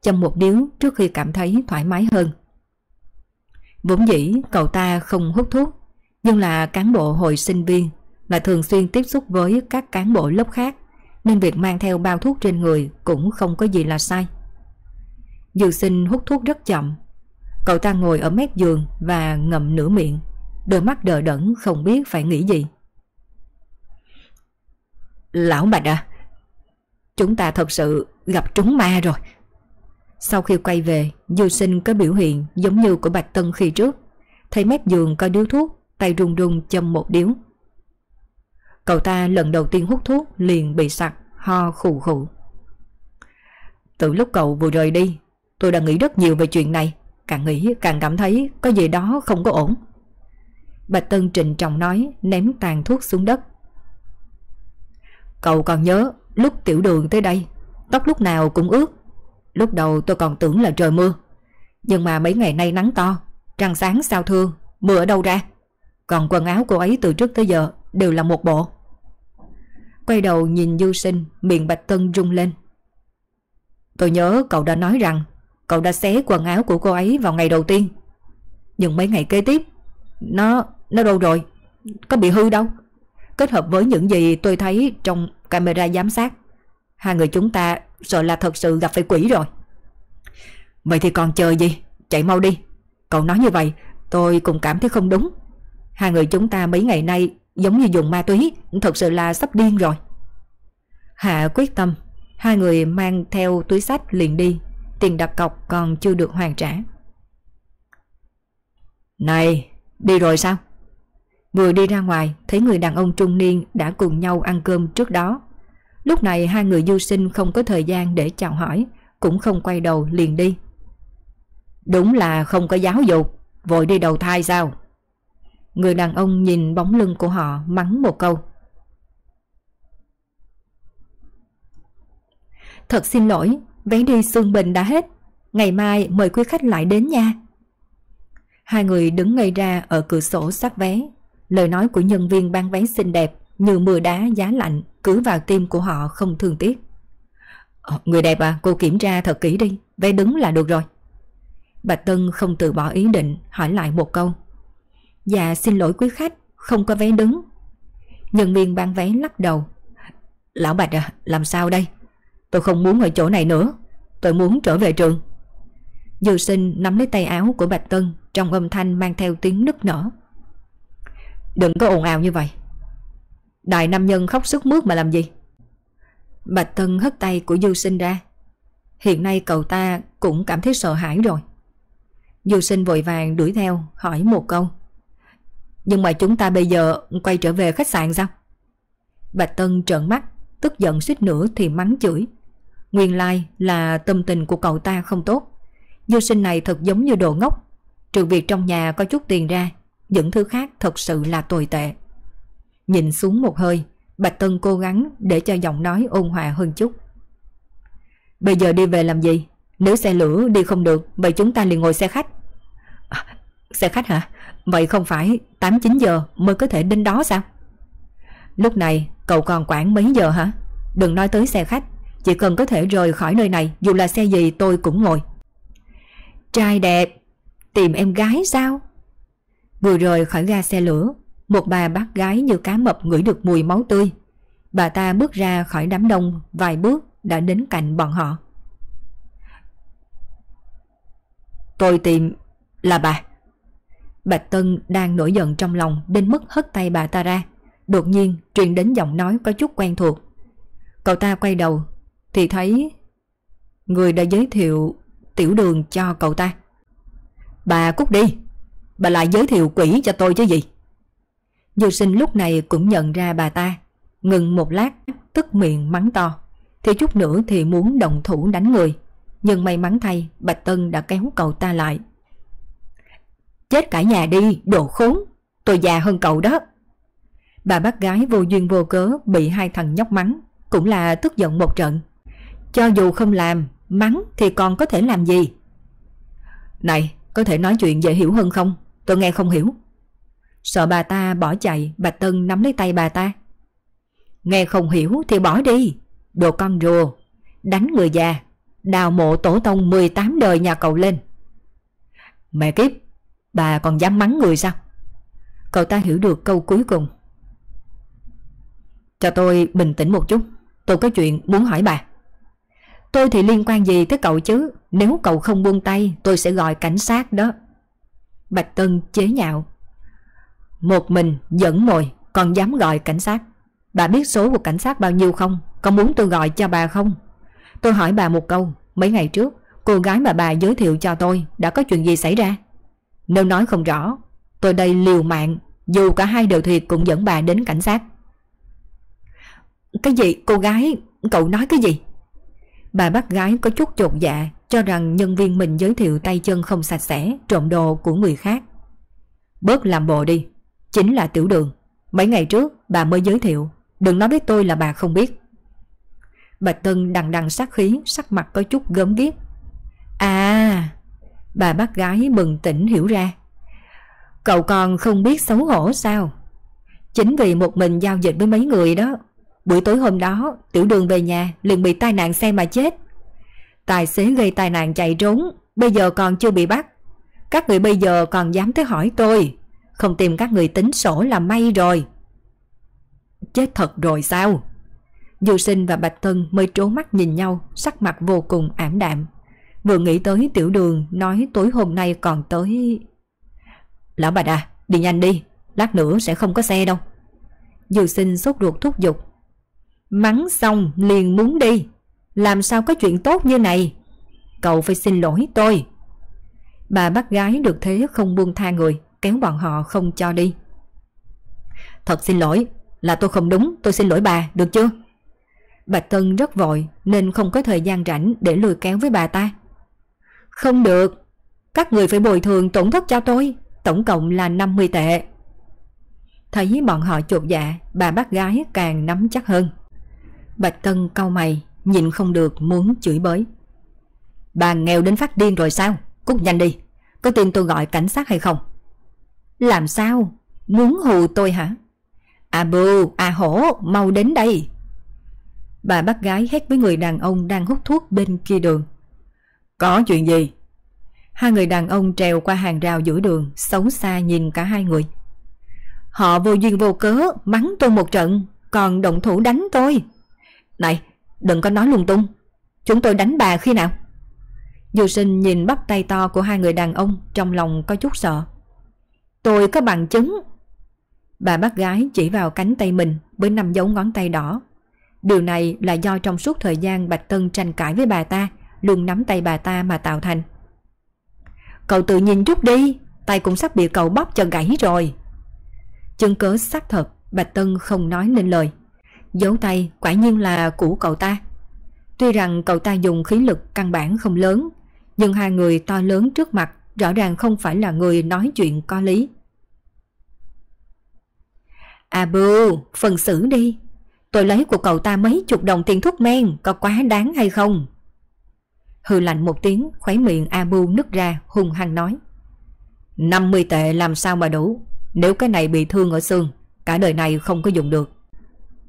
châm một điếu trước khi cảm thấy thoải mái hơn. Vốn dĩ cậu ta không hút thuốc, nhưng là cán bộ hồi sinh viên, là thường xuyên tiếp xúc với các cán bộ lớp khác, nên việc mang theo bao thuốc trên người cũng không có gì là sai. Dư sinh hút thuốc rất chậm, cậu ta ngồi ở mép giường và ngậm nửa miệng, đôi mắt đờ đẫn không biết phải nghĩ gì. Lão Bạch à Chúng ta thật sự gặp trúng ma rồi. Sau khi quay về Dư sinh có biểu hiện giống như của Bạch Tân khi trước. Thấy mép giường có điếu thuốc Tay run run châm một điếu. Cậu ta lần đầu tiên hút thuốc Liền bị sặc, Ho khù khụ Từ lúc cậu vừa rời đi, Tôi đã nghĩ rất nhiều về chuyện này. Càng nghĩ, càng cảm thấy có gì đó không có ổn. Bạch Tân trịnh trọng nói, Ném tàn thuốc xuống đất. Cậu còn nhớ lúc tiểu đường tới đây, Tóc lúc nào cũng ướt. Lúc đầu tôi còn tưởng là trời mưa, Nhưng mà mấy ngày nay nắng to, Trăng sáng sao thương Mưa ở đâu ra? Còn quần áo cô ấy từ trước tới giờ Đều là một bộ. Quay đầu nhìn Du Sinh Miệng Bạch Tân rung lên. Tôi nhớ cậu đã nói rằng Cậu đã xé quần áo của cô ấy vào ngày đầu tiên. Nhưng mấy ngày kế tiếp Nó, nó đâu rồi? Có bị hư đâu. Kết hợp với những gì tôi thấy trong camera giám sát Hai người chúng ta sợ là thật sự gặp phải quỷ rồi. Vậy thì còn chờ gì? Chạy mau đi. Cậu nói như vậy tôi cũng cảm thấy không đúng. Hai người chúng ta mấy ngày nay Giống như dùng ma túy Thật sự là sắp điên rồi Hạ quyết tâm Hai người mang theo túi sách liền đi Tiền đặt cọc còn chưa được hoàn trả Này Đi rồi sao Vừa đi ra ngoài thấy người đàn ông trung niên đã cùng nhau ăn cơm trước đó. Lúc này hai người du sinh không có thời gian để chào hỏi, cũng không quay đầu liền đi. Đúng là không có giáo dục, vội đi đầu thai sao? Người đàn ông nhìn bóng lưng của họ mắng một câu. Thật xin lỗi, vé đi xương Bình đã hết. Ngày mai mời quý khách lại đến nha. Hai người đứng ngây ra ở cửa sổ sát vé. Lời nói của nhân viên bán vé xinh đẹp như mưa đá giá lạnh cứ vào tim của họ không thương tiếc. Ờ, người đẹp à, cô kiểm tra thật kỹ đi, vé đứng là được rồi. Bạch Tân không từ bỏ ý định hỏi lại một câu. Dạ xin lỗi quý khách, không có vé đứng. Nhân viên bán vé lắc đầu. Lão Bạch à, làm sao đây? Tôi không muốn ở chỗ này nữa, tôi muốn trở về trường. Dư sinh nắm lấy tay áo của Bạch Tân trong âm thanh mang theo tiếng nức nở. Đừng có ồn ào như vậy. Đại nam nhân khóc sức mướt mà làm gì? Bạch Tân hất tay của Dư sinh ra. Hiện nay cậu ta cũng cảm thấy sợ hãi rồi. Dư sinh vội vàng đuổi theo hỏi một câu. Nhưng mà chúng ta bây giờ quay trở về khách sạn sao? Bạch Tân trợn mắt, tức giận suýt nữa thì mắng chửi. Nguyên lai là tâm tình của cậu ta không tốt. Du sinh này thật giống như đồ ngốc. Trừ việc trong nhà có chút tiền ra, những thứ khác thật sự là tồi tệ. Nhìn xuống một hơi, Bạch Tân cố gắng để cho giọng nói ôn hòa hơn chút. Bây giờ đi về làm gì? Nếu xe lửa đi không được, vậy chúng ta liền ngồi xe khách. Xe khách hả? Vậy không phải 8-9 giờ mới có thể đến đó sao? Lúc này cậu còn quản mấy giờ hả? Đừng nói tới xe khách, chỉ cần có thể rời khỏi nơi này dù là xe gì tôi cũng ngồi. Trai đẹp, tìm em gái sao? Vừa rời khỏi ga xe lửa, một bà bác gái như cá mập ngửi được mùi máu tươi. Bà ta bước ra khỏi đám đông vài bước đã đến cạnh bọn họ. Tôi tìm là bà. Bạch Tân đang nổi giận trong lòng đến mức hất tay bà ta ra. Đột nhiên truyền đến giọng nói có chút quen thuộc. Cậu ta quay đầu thì thấy người đã giới thiệu tiểu đường cho cậu ta. Bà cút đi, bà lại giới thiệu quỷ cho tôi chứ gì. Dư sinh lúc này cũng nhận ra bà ta, ngừng một lát tức miệng mắng to. Thì chút nữa thì muốn đồng thủ đánh người. Nhưng may mắn thay Bạch Tân đã kéo cậu ta lại. Chết cả nhà đi, đồ khốn, tôi già hơn cậu đó. Bà bác gái vô duyên vô cớ bị hai thằng nhóc mắng, cũng là tức giận một trận. Cho dù không làm, mắng thì còn có thể làm gì? Này, có thể nói chuyện dễ hiểu hơn không? Tôi nghe không hiểu. Sợ bà ta bỏ chạy, Bạch Tân nắm lấy tay bà ta. Nghe không hiểu thì bỏ đi. Đồ con rùa, đánh người già, đào mộ tổ tông 18 đời nhà cậu lên. Mẹ kiếp, bà còn dám mắng người sao? Cậu ta hiểu được câu cuối cùng. Cho tôi bình tĩnh một chút, tôi có chuyện muốn hỏi bà. Tôi thì liên quan gì tới cậu chứ? Nếu cậu không buông tay tôi sẽ gọi cảnh sát đó. Bạch Tân chế nhạo. Một mình dẫn mồi Còn dám gọi cảnh sát. Bà biết số của cảnh sát bao nhiêu không? Có muốn tôi gọi cho bà không? Tôi hỏi bà một câu. Mấy ngày trước cô gái mà bà giới thiệu cho tôi Đã có chuyện gì xảy ra? Nếu nói không rõ Tôi đây liều mạng Dù cả hai đều thiệt cũng dẫn bà đến cảnh sát Cái gì cô gái Cậu nói cái gì Bà bác gái có chút chột dạ cho rằng nhân viên mình giới thiệu tay chân không sạch sẽ, trộm đồ của người khác. Bớt làm bộ đi, chính là tiểu đường. Mấy ngày trước bà mới giới thiệu, đừng nói với tôi là bà không biết. Bạch Tân đằng đằng sát khí, sắc mặt có chút gớm ghiếc. À, bà bác gái bừng tỉnh hiểu ra. Cậu còn không biết xấu hổ sao? Chính vì một mình giao dịch với mấy người đó, Buổi tối hôm đó, Tiểu đường về nhà liền bị tai nạn xe mà chết. Tài xế gây tai nạn chạy trốn, Bây giờ còn chưa bị bắt. Các người bây giờ còn dám tới hỏi tôi, Không tìm các người tính sổ là may rồi. Chết thật rồi sao? Du sinh và Bạch Tân mới trố mắt nhìn nhau, Sắc mặt vô cùng ảm đạm. Vừa nghĩ tới tiểu đường, Nói tối hôm nay còn tới. Lão Bạch à Đi nhanh đi, Lát nữa sẽ không có xe đâu. Dư sinh sốt ruột thúc giục. Mắng xong liền muốn đi. Làm sao có chuyện tốt như này? Cậu phải xin lỗi tôi. Bà bác gái được thế không buông tha người, Kéo bọn họ không cho đi. Thật xin lỗi, Là tôi không đúng, tôi xin lỗi bà, được chưa? Bạch Tân rất vội, Nên không có thời gian rảnh để lùi kéo với bà ta. Không được. Các người phải bồi thường tổn thất cho tôi. Tổng cộng là 50 tệ. Thấy bọn họ chột dạ Bà bác gái càng nắm chắc hơn. Bạch Tân cau mày Nhìn không được muốn chửi bới. Bà nghèo đến phát điên rồi sao? Cút nhanh đi. Có tin tôi gọi cảnh sát hay không? Làm sao? Muốn hù tôi hả? À bù, à hổ, mau đến đây. Bà bác gái hét với người đàn ông đang hút thuốc bên kia đường. Có chuyện gì? Hai người đàn ông trèo qua hàng rào giữa đường, Xấu xa nhìn cả hai người. Họ vô duyên vô cớ Mắng tôi một trận, Còn động thủ đánh tôi. Này, đừng có nói lung tung. Chúng tôi đánh bà khi nào? Du sinh nhìn bắp tay to của hai người đàn ông, Trong lòng có chút sợ. Tôi có bằng chứng. Bà bác gái chỉ vào cánh tay mình Với năm dấu ngón tay đỏ. Điều này là do trong suốt thời gian Bạch Tân tranh cãi với bà ta Luôn nắm tay bà ta mà tạo thành. Cậu tự nhìn chút đi Tay cũng sắp bị cậu bóp cho gãy rồi. Chân cớ xác thật Bạch Tân không nói nên lời. Dấu tay quả nhiên là của cậu ta. Tuy rằng cậu ta dùng khí lực căn bản không lớn Nhưng hai người to lớn trước mặt Rõ ràng không phải là người nói chuyện có lý. À bưu, phần xử đi. Tôi lấy của cậu ta mấy chục đồng tiền thuốc men Có quá đáng hay không? Hừ lạnh một tiếng khuấy miệng Abu nứt ra hung hăng nói. 50 tệ làm sao mà đủ? Nếu cái này bị thương ở xương Cả đời này không có dùng được.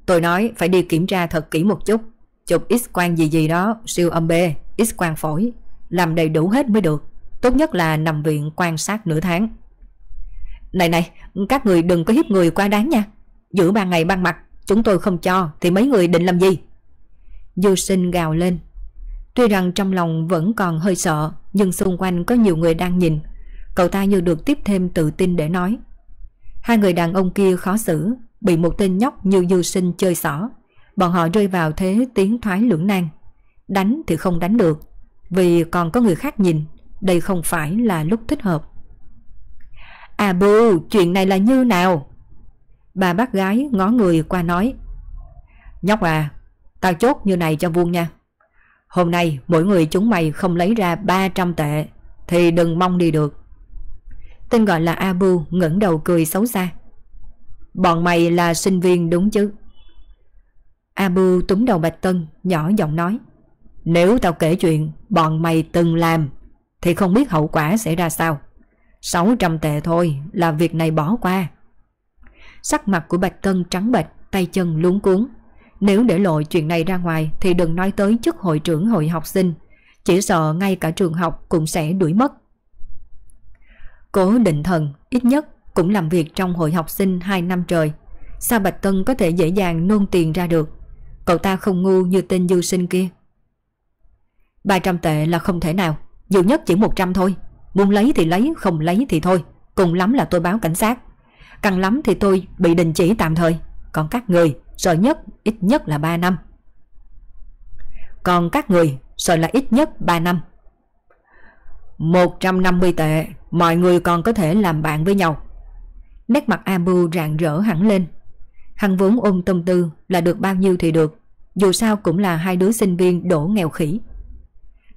Tôi nói phải đi kiểm tra thật kỹ một chút. Chụp x-quang gì gì đó Siêu âm B, x-quang phổi. Làm đầy đủ hết mới được. Tốt nhất là nằm viện quan sát nửa tháng. Này này Các người đừng có hiếp người quá đáng nha. Giữa ban ngày ban mặt Chúng tôi không cho Thì mấy người định làm gì? Dư sinh gào lên. Tuy rằng trong lòng vẫn còn hơi sợ, Nhưng xung quanh có nhiều người đang nhìn. Cậu ta như được tiếp thêm tự tin để nói. Hai người đàn ông kia khó xử, Bị một tên nhóc như dư sinh chơi xỏ. Bọn họ rơi vào thế tiến thoái lưỡng nan. Đánh thì không đánh được, Vì còn có người khác nhìn. Đây không phải là lúc thích hợp. À bù, Chuyện này là như nào? Bà bác gái ngó người qua nói. Nhóc à Tao chốt như này cho vuông nha. Hôm nay mỗi người chúng mày không lấy ra 300 tệ, Thì đừng mong đi được. Tên gọi là Abu ngẩng đầu cười xấu xa. Bọn mày là sinh viên đúng chứ? Abu túm đầu Bạch Tân, Nhỏ giọng nói. Nếu tao kể chuyện bọn mày từng làm, Thì không biết hậu quả sẽ ra sao. 600 tệ thôi Là việc này bỏ qua. Sắc mặt của Bạch Tân trắng bệch, Tay chân luống cuốn. Nếu để lộ chuyện này ra ngoài Thì đừng nói tới chức hội trưởng hội học sinh. Chỉ sợ ngay cả trường học cũng sẽ đuổi mất. Cố định thần ít nhất cũng làm việc trong hội học sinh 2 năm trời. Sao Bạch Tân có thể dễ dàng nôn tiền ra được. Cậu ta không ngu như tên dư sinh kia. 300 tệ là không thể nào. Nhiều nhất chỉ 100 thôi. Muốn lấy thì lấy, không lấy thì thôi. Cùng lắm là tôi báo cảnh sát. Càng lắm thì tôi bị đình chỉ tạm thời. Còn các người sợ nhất, ít nhất là 3 năm. Còn các người, sợ là ít nhất 3 năm. 150 tệ, Mọi người còn có thể làm bạn với nhau. Nét mặt Abu rạng rỡ hẳn lên. Hắn vốn ôm tâm tư là được bao nhiêu thì được, Dù sao cũng là hai đứa sinh viên đổ nghèo khỉ.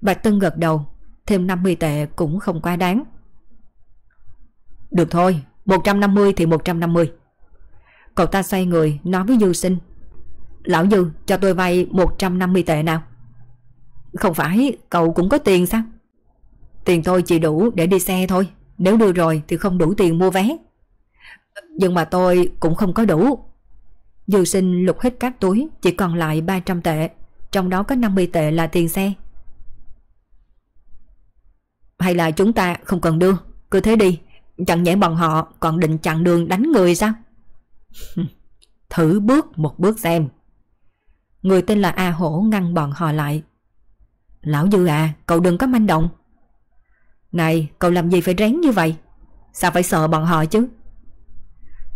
Bạch Tân gật đầu, Thêm 50 tệ cũng không quá đáng. Được thôi 150 thì 150 Cậu ta xoay người nói với Dư sinh. Lão Dư cho tôi vay 150 tệ nào. Không phải, cậu cũng có tiền sao? Tiền tôi chỉ đủ để đi xe thôi. Nếu đưa rồi thì không đủ tiền mua vé. Nhưng mà tôi cũng không có đủ. Dư sinh lục hết các túi, Chỉ còn lại 300 tệ. Trong đó có 50 tệ là tiền xe. Hay là chúng ta không cần đưa? Cứ thế đi. Chẳng nhẽ bọn họ còn định chặn đường đánh người sao? Thử bước một bước xem. Người tên là A Hổ ngăn bọn họ lại. Lão Dư à Cậu đừng có manh động. Này, cậu làm gì phải rén như vậy? Sao phải sợ bọn họ chứ?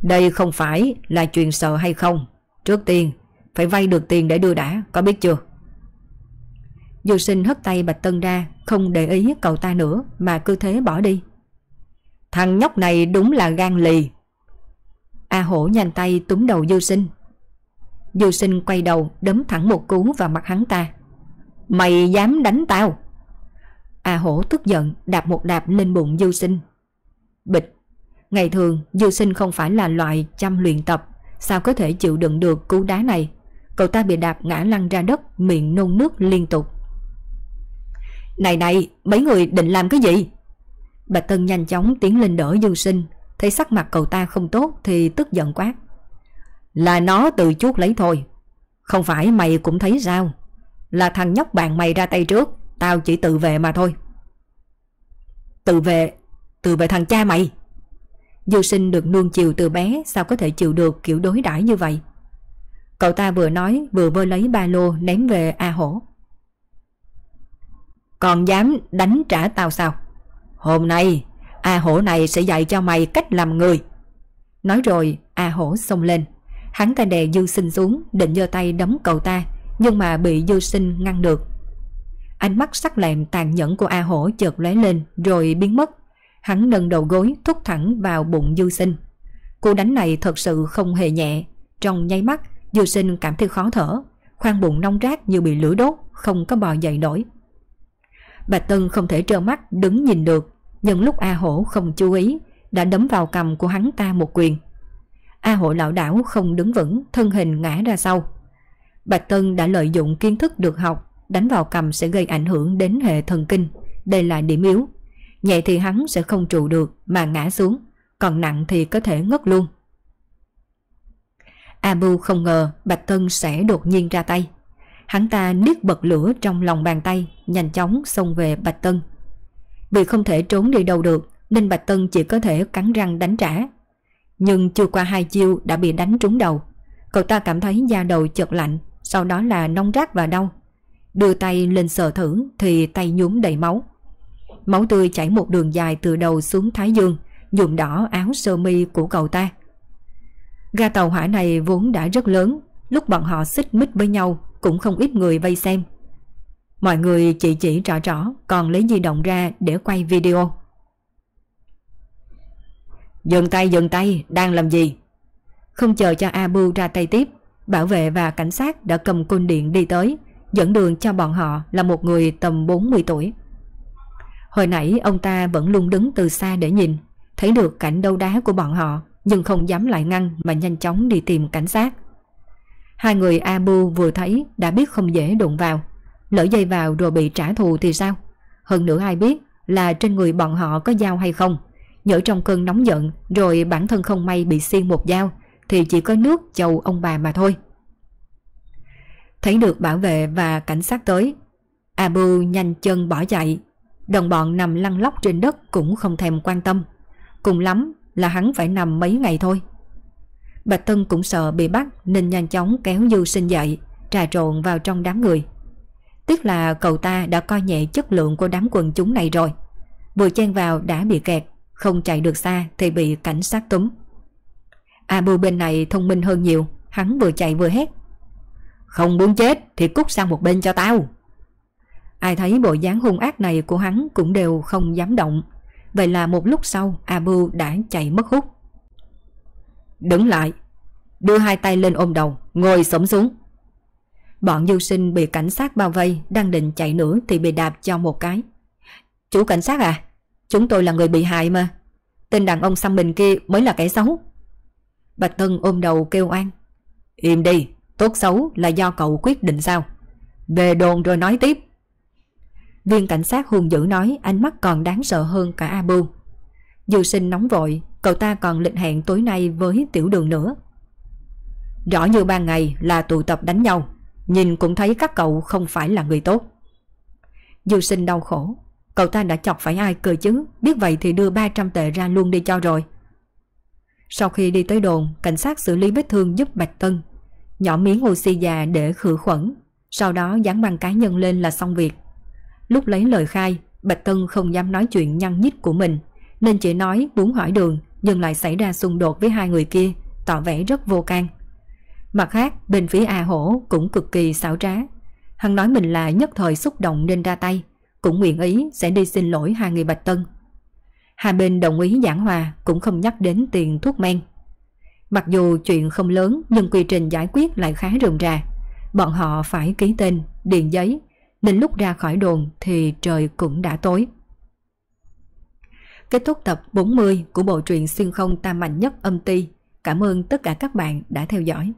Đây không phải là chuyện sợ hay không? Trước tiên, Phải vay được tiền để đưa đã, Có biết chưa? Dư sinh hất tay Bạch Tân ra, Không để ý cậu ta nữa Mà cứ thế bỏ đi. Thằng nhóc này đúng là gan lì. A hổ nhanh tay túm đầu dư sinh Dư sinh quay đầu đấm thẳng một cú vào mặt hắn ta Mày dám đánh tao A Hổ tức giận đạp một đạp lên bụng Dư Sinh. Bịch, ngày thường Dư Sinh không phải là loại chăm luyện tập, sao có thể chịu đựng được cú đá này. Cậu ta bị đạp ngã lăn ra đất, miệng nôn nước liên tục. Này này, mấy người định làm cái gì? Bạch Tân nhanh chóng tiến lên đỡ Du Sinh, thấy sắc mặt cậu ta không tốt thì tức giận quát. Là nó từ chuốt lấy thôi, không phải mày cũng thấy sao? Là thằng nhóc bạn mày ra tay trước, tao chỉ tự về mà thôi. Tự về? Tự về thằng cha mày? Du Sinh được nuông chiều từ bé sao có thể chịu được kiểu đối đãi như vậy? Cậu ta vừa nói vừa vơ lấy ba lô ném về A Hổ. Còn dám đánh trả tao sao? Hôm nay A Hổ này sẽ dạy cho mày cách làm người. Nói rồi A Hổ xông lên. Hắn ta đè Dư Sinh xuống định giơ tay đấm cậu ta nhưng mà bị Dư Sinh ngăn được. Ánh mắt sắc lẹm tàn nhẫn của A Hổ chợt lóe lên rồi biến mất. Hắn nâng đầu gối thúc thẳng vào bụng Dư Sinh. Cú đánh này thật sự không hề nhẹ. Trong nháy mắt Dư Sinh cảm thấy khó thở. Khoang bụng nông rác như bị lửa đốt không có bò dậy nổi. Bạch Tân không thể trơ mắt đứng nhìn được, nhân lúc A Hổ không chú ý, đã đấm vào cầm của hắn ta một quyền. A Hổ lão đảo không đứng vững, thân hình ngã ra sau. Bạch Tân đã lợi dụng kiến thức được học, đánh vào cầm sẽ gây ảnh hưởng đến hệ thần kinh, đây là điểm yếu. Nhẹ thì hắn sẽ không trụ được mà ngã xuống, còn nặng thì có thể ngất luôn. Abu không ngờ Bạch Tân sẽ đột nhiên ra tay. Hắn ta niết bật lửa trong lòng bàn tay, nhanh chóng xông về Bạch Tân. Vì không thể trốn đi đâu được, nên Bạch Tân chỉ có thể cắn răng đánh trả. Nhưng chưa qua hai chiêu đã bị đánh trúng đầu. Cậu ta cảm thấy da đầu chợt lạnh, sau đó là nông rát và đau. Đưa tay lên sờ thử thì tay nhúm đầy máu. Máu tươi chảy một đường dài từ đầu xuống thái dương, nhuộm đỏ áo sơ mi của cậu ta. Ga tàu hỏa này vốn đã rất lớn, lúc bọn họ xích mích với nhau cũng không ít người vây xem. Mọi người chỉ chỉ rõ rõ, còn lấy di động ra để quay video. Dừng tay dừng tay, đang làm gì? Không chờ cho Abu ra tay tiếp, bảo vệ và cảnh sát đã cầm côn điện đi tới, dẫn đường cho bọn họ là một người tầm 40 tuổi. Hồi nãy ông ta vẫn luôn đứng từ xa để nhìn, thấy được cảnh đấu đá của bọn họ nhưng không dám lại ngăn mà nhanh chóng đi tìm cảnh sát. Hai người Abu vừa thấy đã biết không dễ đụng vào. Lỡ dây vào rồi bị trả thù thì sao? Hơn nữa ai biết là trên người bọn họ có dao hay không. Nhỡ trong cơn nóng giận rồi bản thân không may bị xiên một dao thì chỉ có nước chầu ông bà mà thôi. Thấy được bảo vệ và cảnh sát tới, Abu nhanh chân bỏ chạy. Đồng bọn nằm lăn lóc trên đất cũng không thèm quan tâm. Cùng lắm là hắn phải nằm mấy ngày thôi. Bạch Tân cũng sợ bị bắt nên nhanh chóng kéo Dư sinh dậy, trà trộn vào trong đám người tức là cậu ta đã coi nhẹ chất lượng của đám quần chúng này rồi. Vừa chen vào đã bị kẹt, không chạy được xa thì bị cảnh sát túm. Abu bên này thông minh hơn nhiều, hắn vừa chạy vừa hét. Không muốn chết thì cút sang một bên cho tao. Ai thấy bộ dáng hung ác này của hắn cũng đều không dám động. Vậy là một lúc sau Abu đã chạy mất hút. Đứng lại Đưa hai tay lên ôm đầu Ngồi sống xuống Bọn du sinh bị cảnh sát bao vây, Đang định chạy nữa thì bị đạp cho một cái. Chủ cảnh sát à Chúng tôi là người bị hại mà. Tên đàn ông xăm mình kia mới là kẻ xấu. Bạch Tân ôm đầu kêu oan. Im đi, Tốt xấu là do cậu quyết định sao? Về đồn rồi nói tiếp. Viên cảnh sát hung dữ nói, Ánh mắt còn đáng sợ hơn cả Abu. Du sinh nóng vội, Cậu ta còn lịch hẹn tối nay với tiểu đường nữa. Rõ như ban ngày là tụ tập đánh nhau. Nhìn cũng thấy các cậu không phải là người tốt. Du sinh đau khổ, Cậu ta đã chọc phải ai cười chứ? Biết vậy thì đưa 300 tệ ra luôn đi cho rồi. Sau khi đi tới đồn, Cảnh sát xử lý vết thương giúp Bạch Tân, Nhỏ miếng oxy già để khử khuẩn. Sau đó dán băng cá nhân lên là xong việc. Lúc lấy lời khai, Bạch Tân không dám nói chuyện nhăn nhít của mình, Nên chỉ nói muốn hỏi đường Nhưng lại xảy ra xung đột với hai người kia, Tỏ vẻ rất vô can. Mặt khác bên phía A Hổ cũng cực kỳ xảo trá Hắn nói mình là nhất thời xúc động nên ra tay Cũng nguyện ý sẽ đi xin lỗi hai người Bạch Tân Hai bên đồng ý giảng hòa Cũng không nhắc đến tiền thuốc men Mặc dù chuyện không lớn Nhưng quy trình giải quyết lại khá rườm rà Bọn họ phải ký tên, điền giấy nên lúc ra khỏi đồn thì trời cũng đã tối. Kết thúc tập 40 của bộ truyện xuyên không tam mạnh nhất âm ti. Cảm ơn tất cả các bạn đã theo dõi.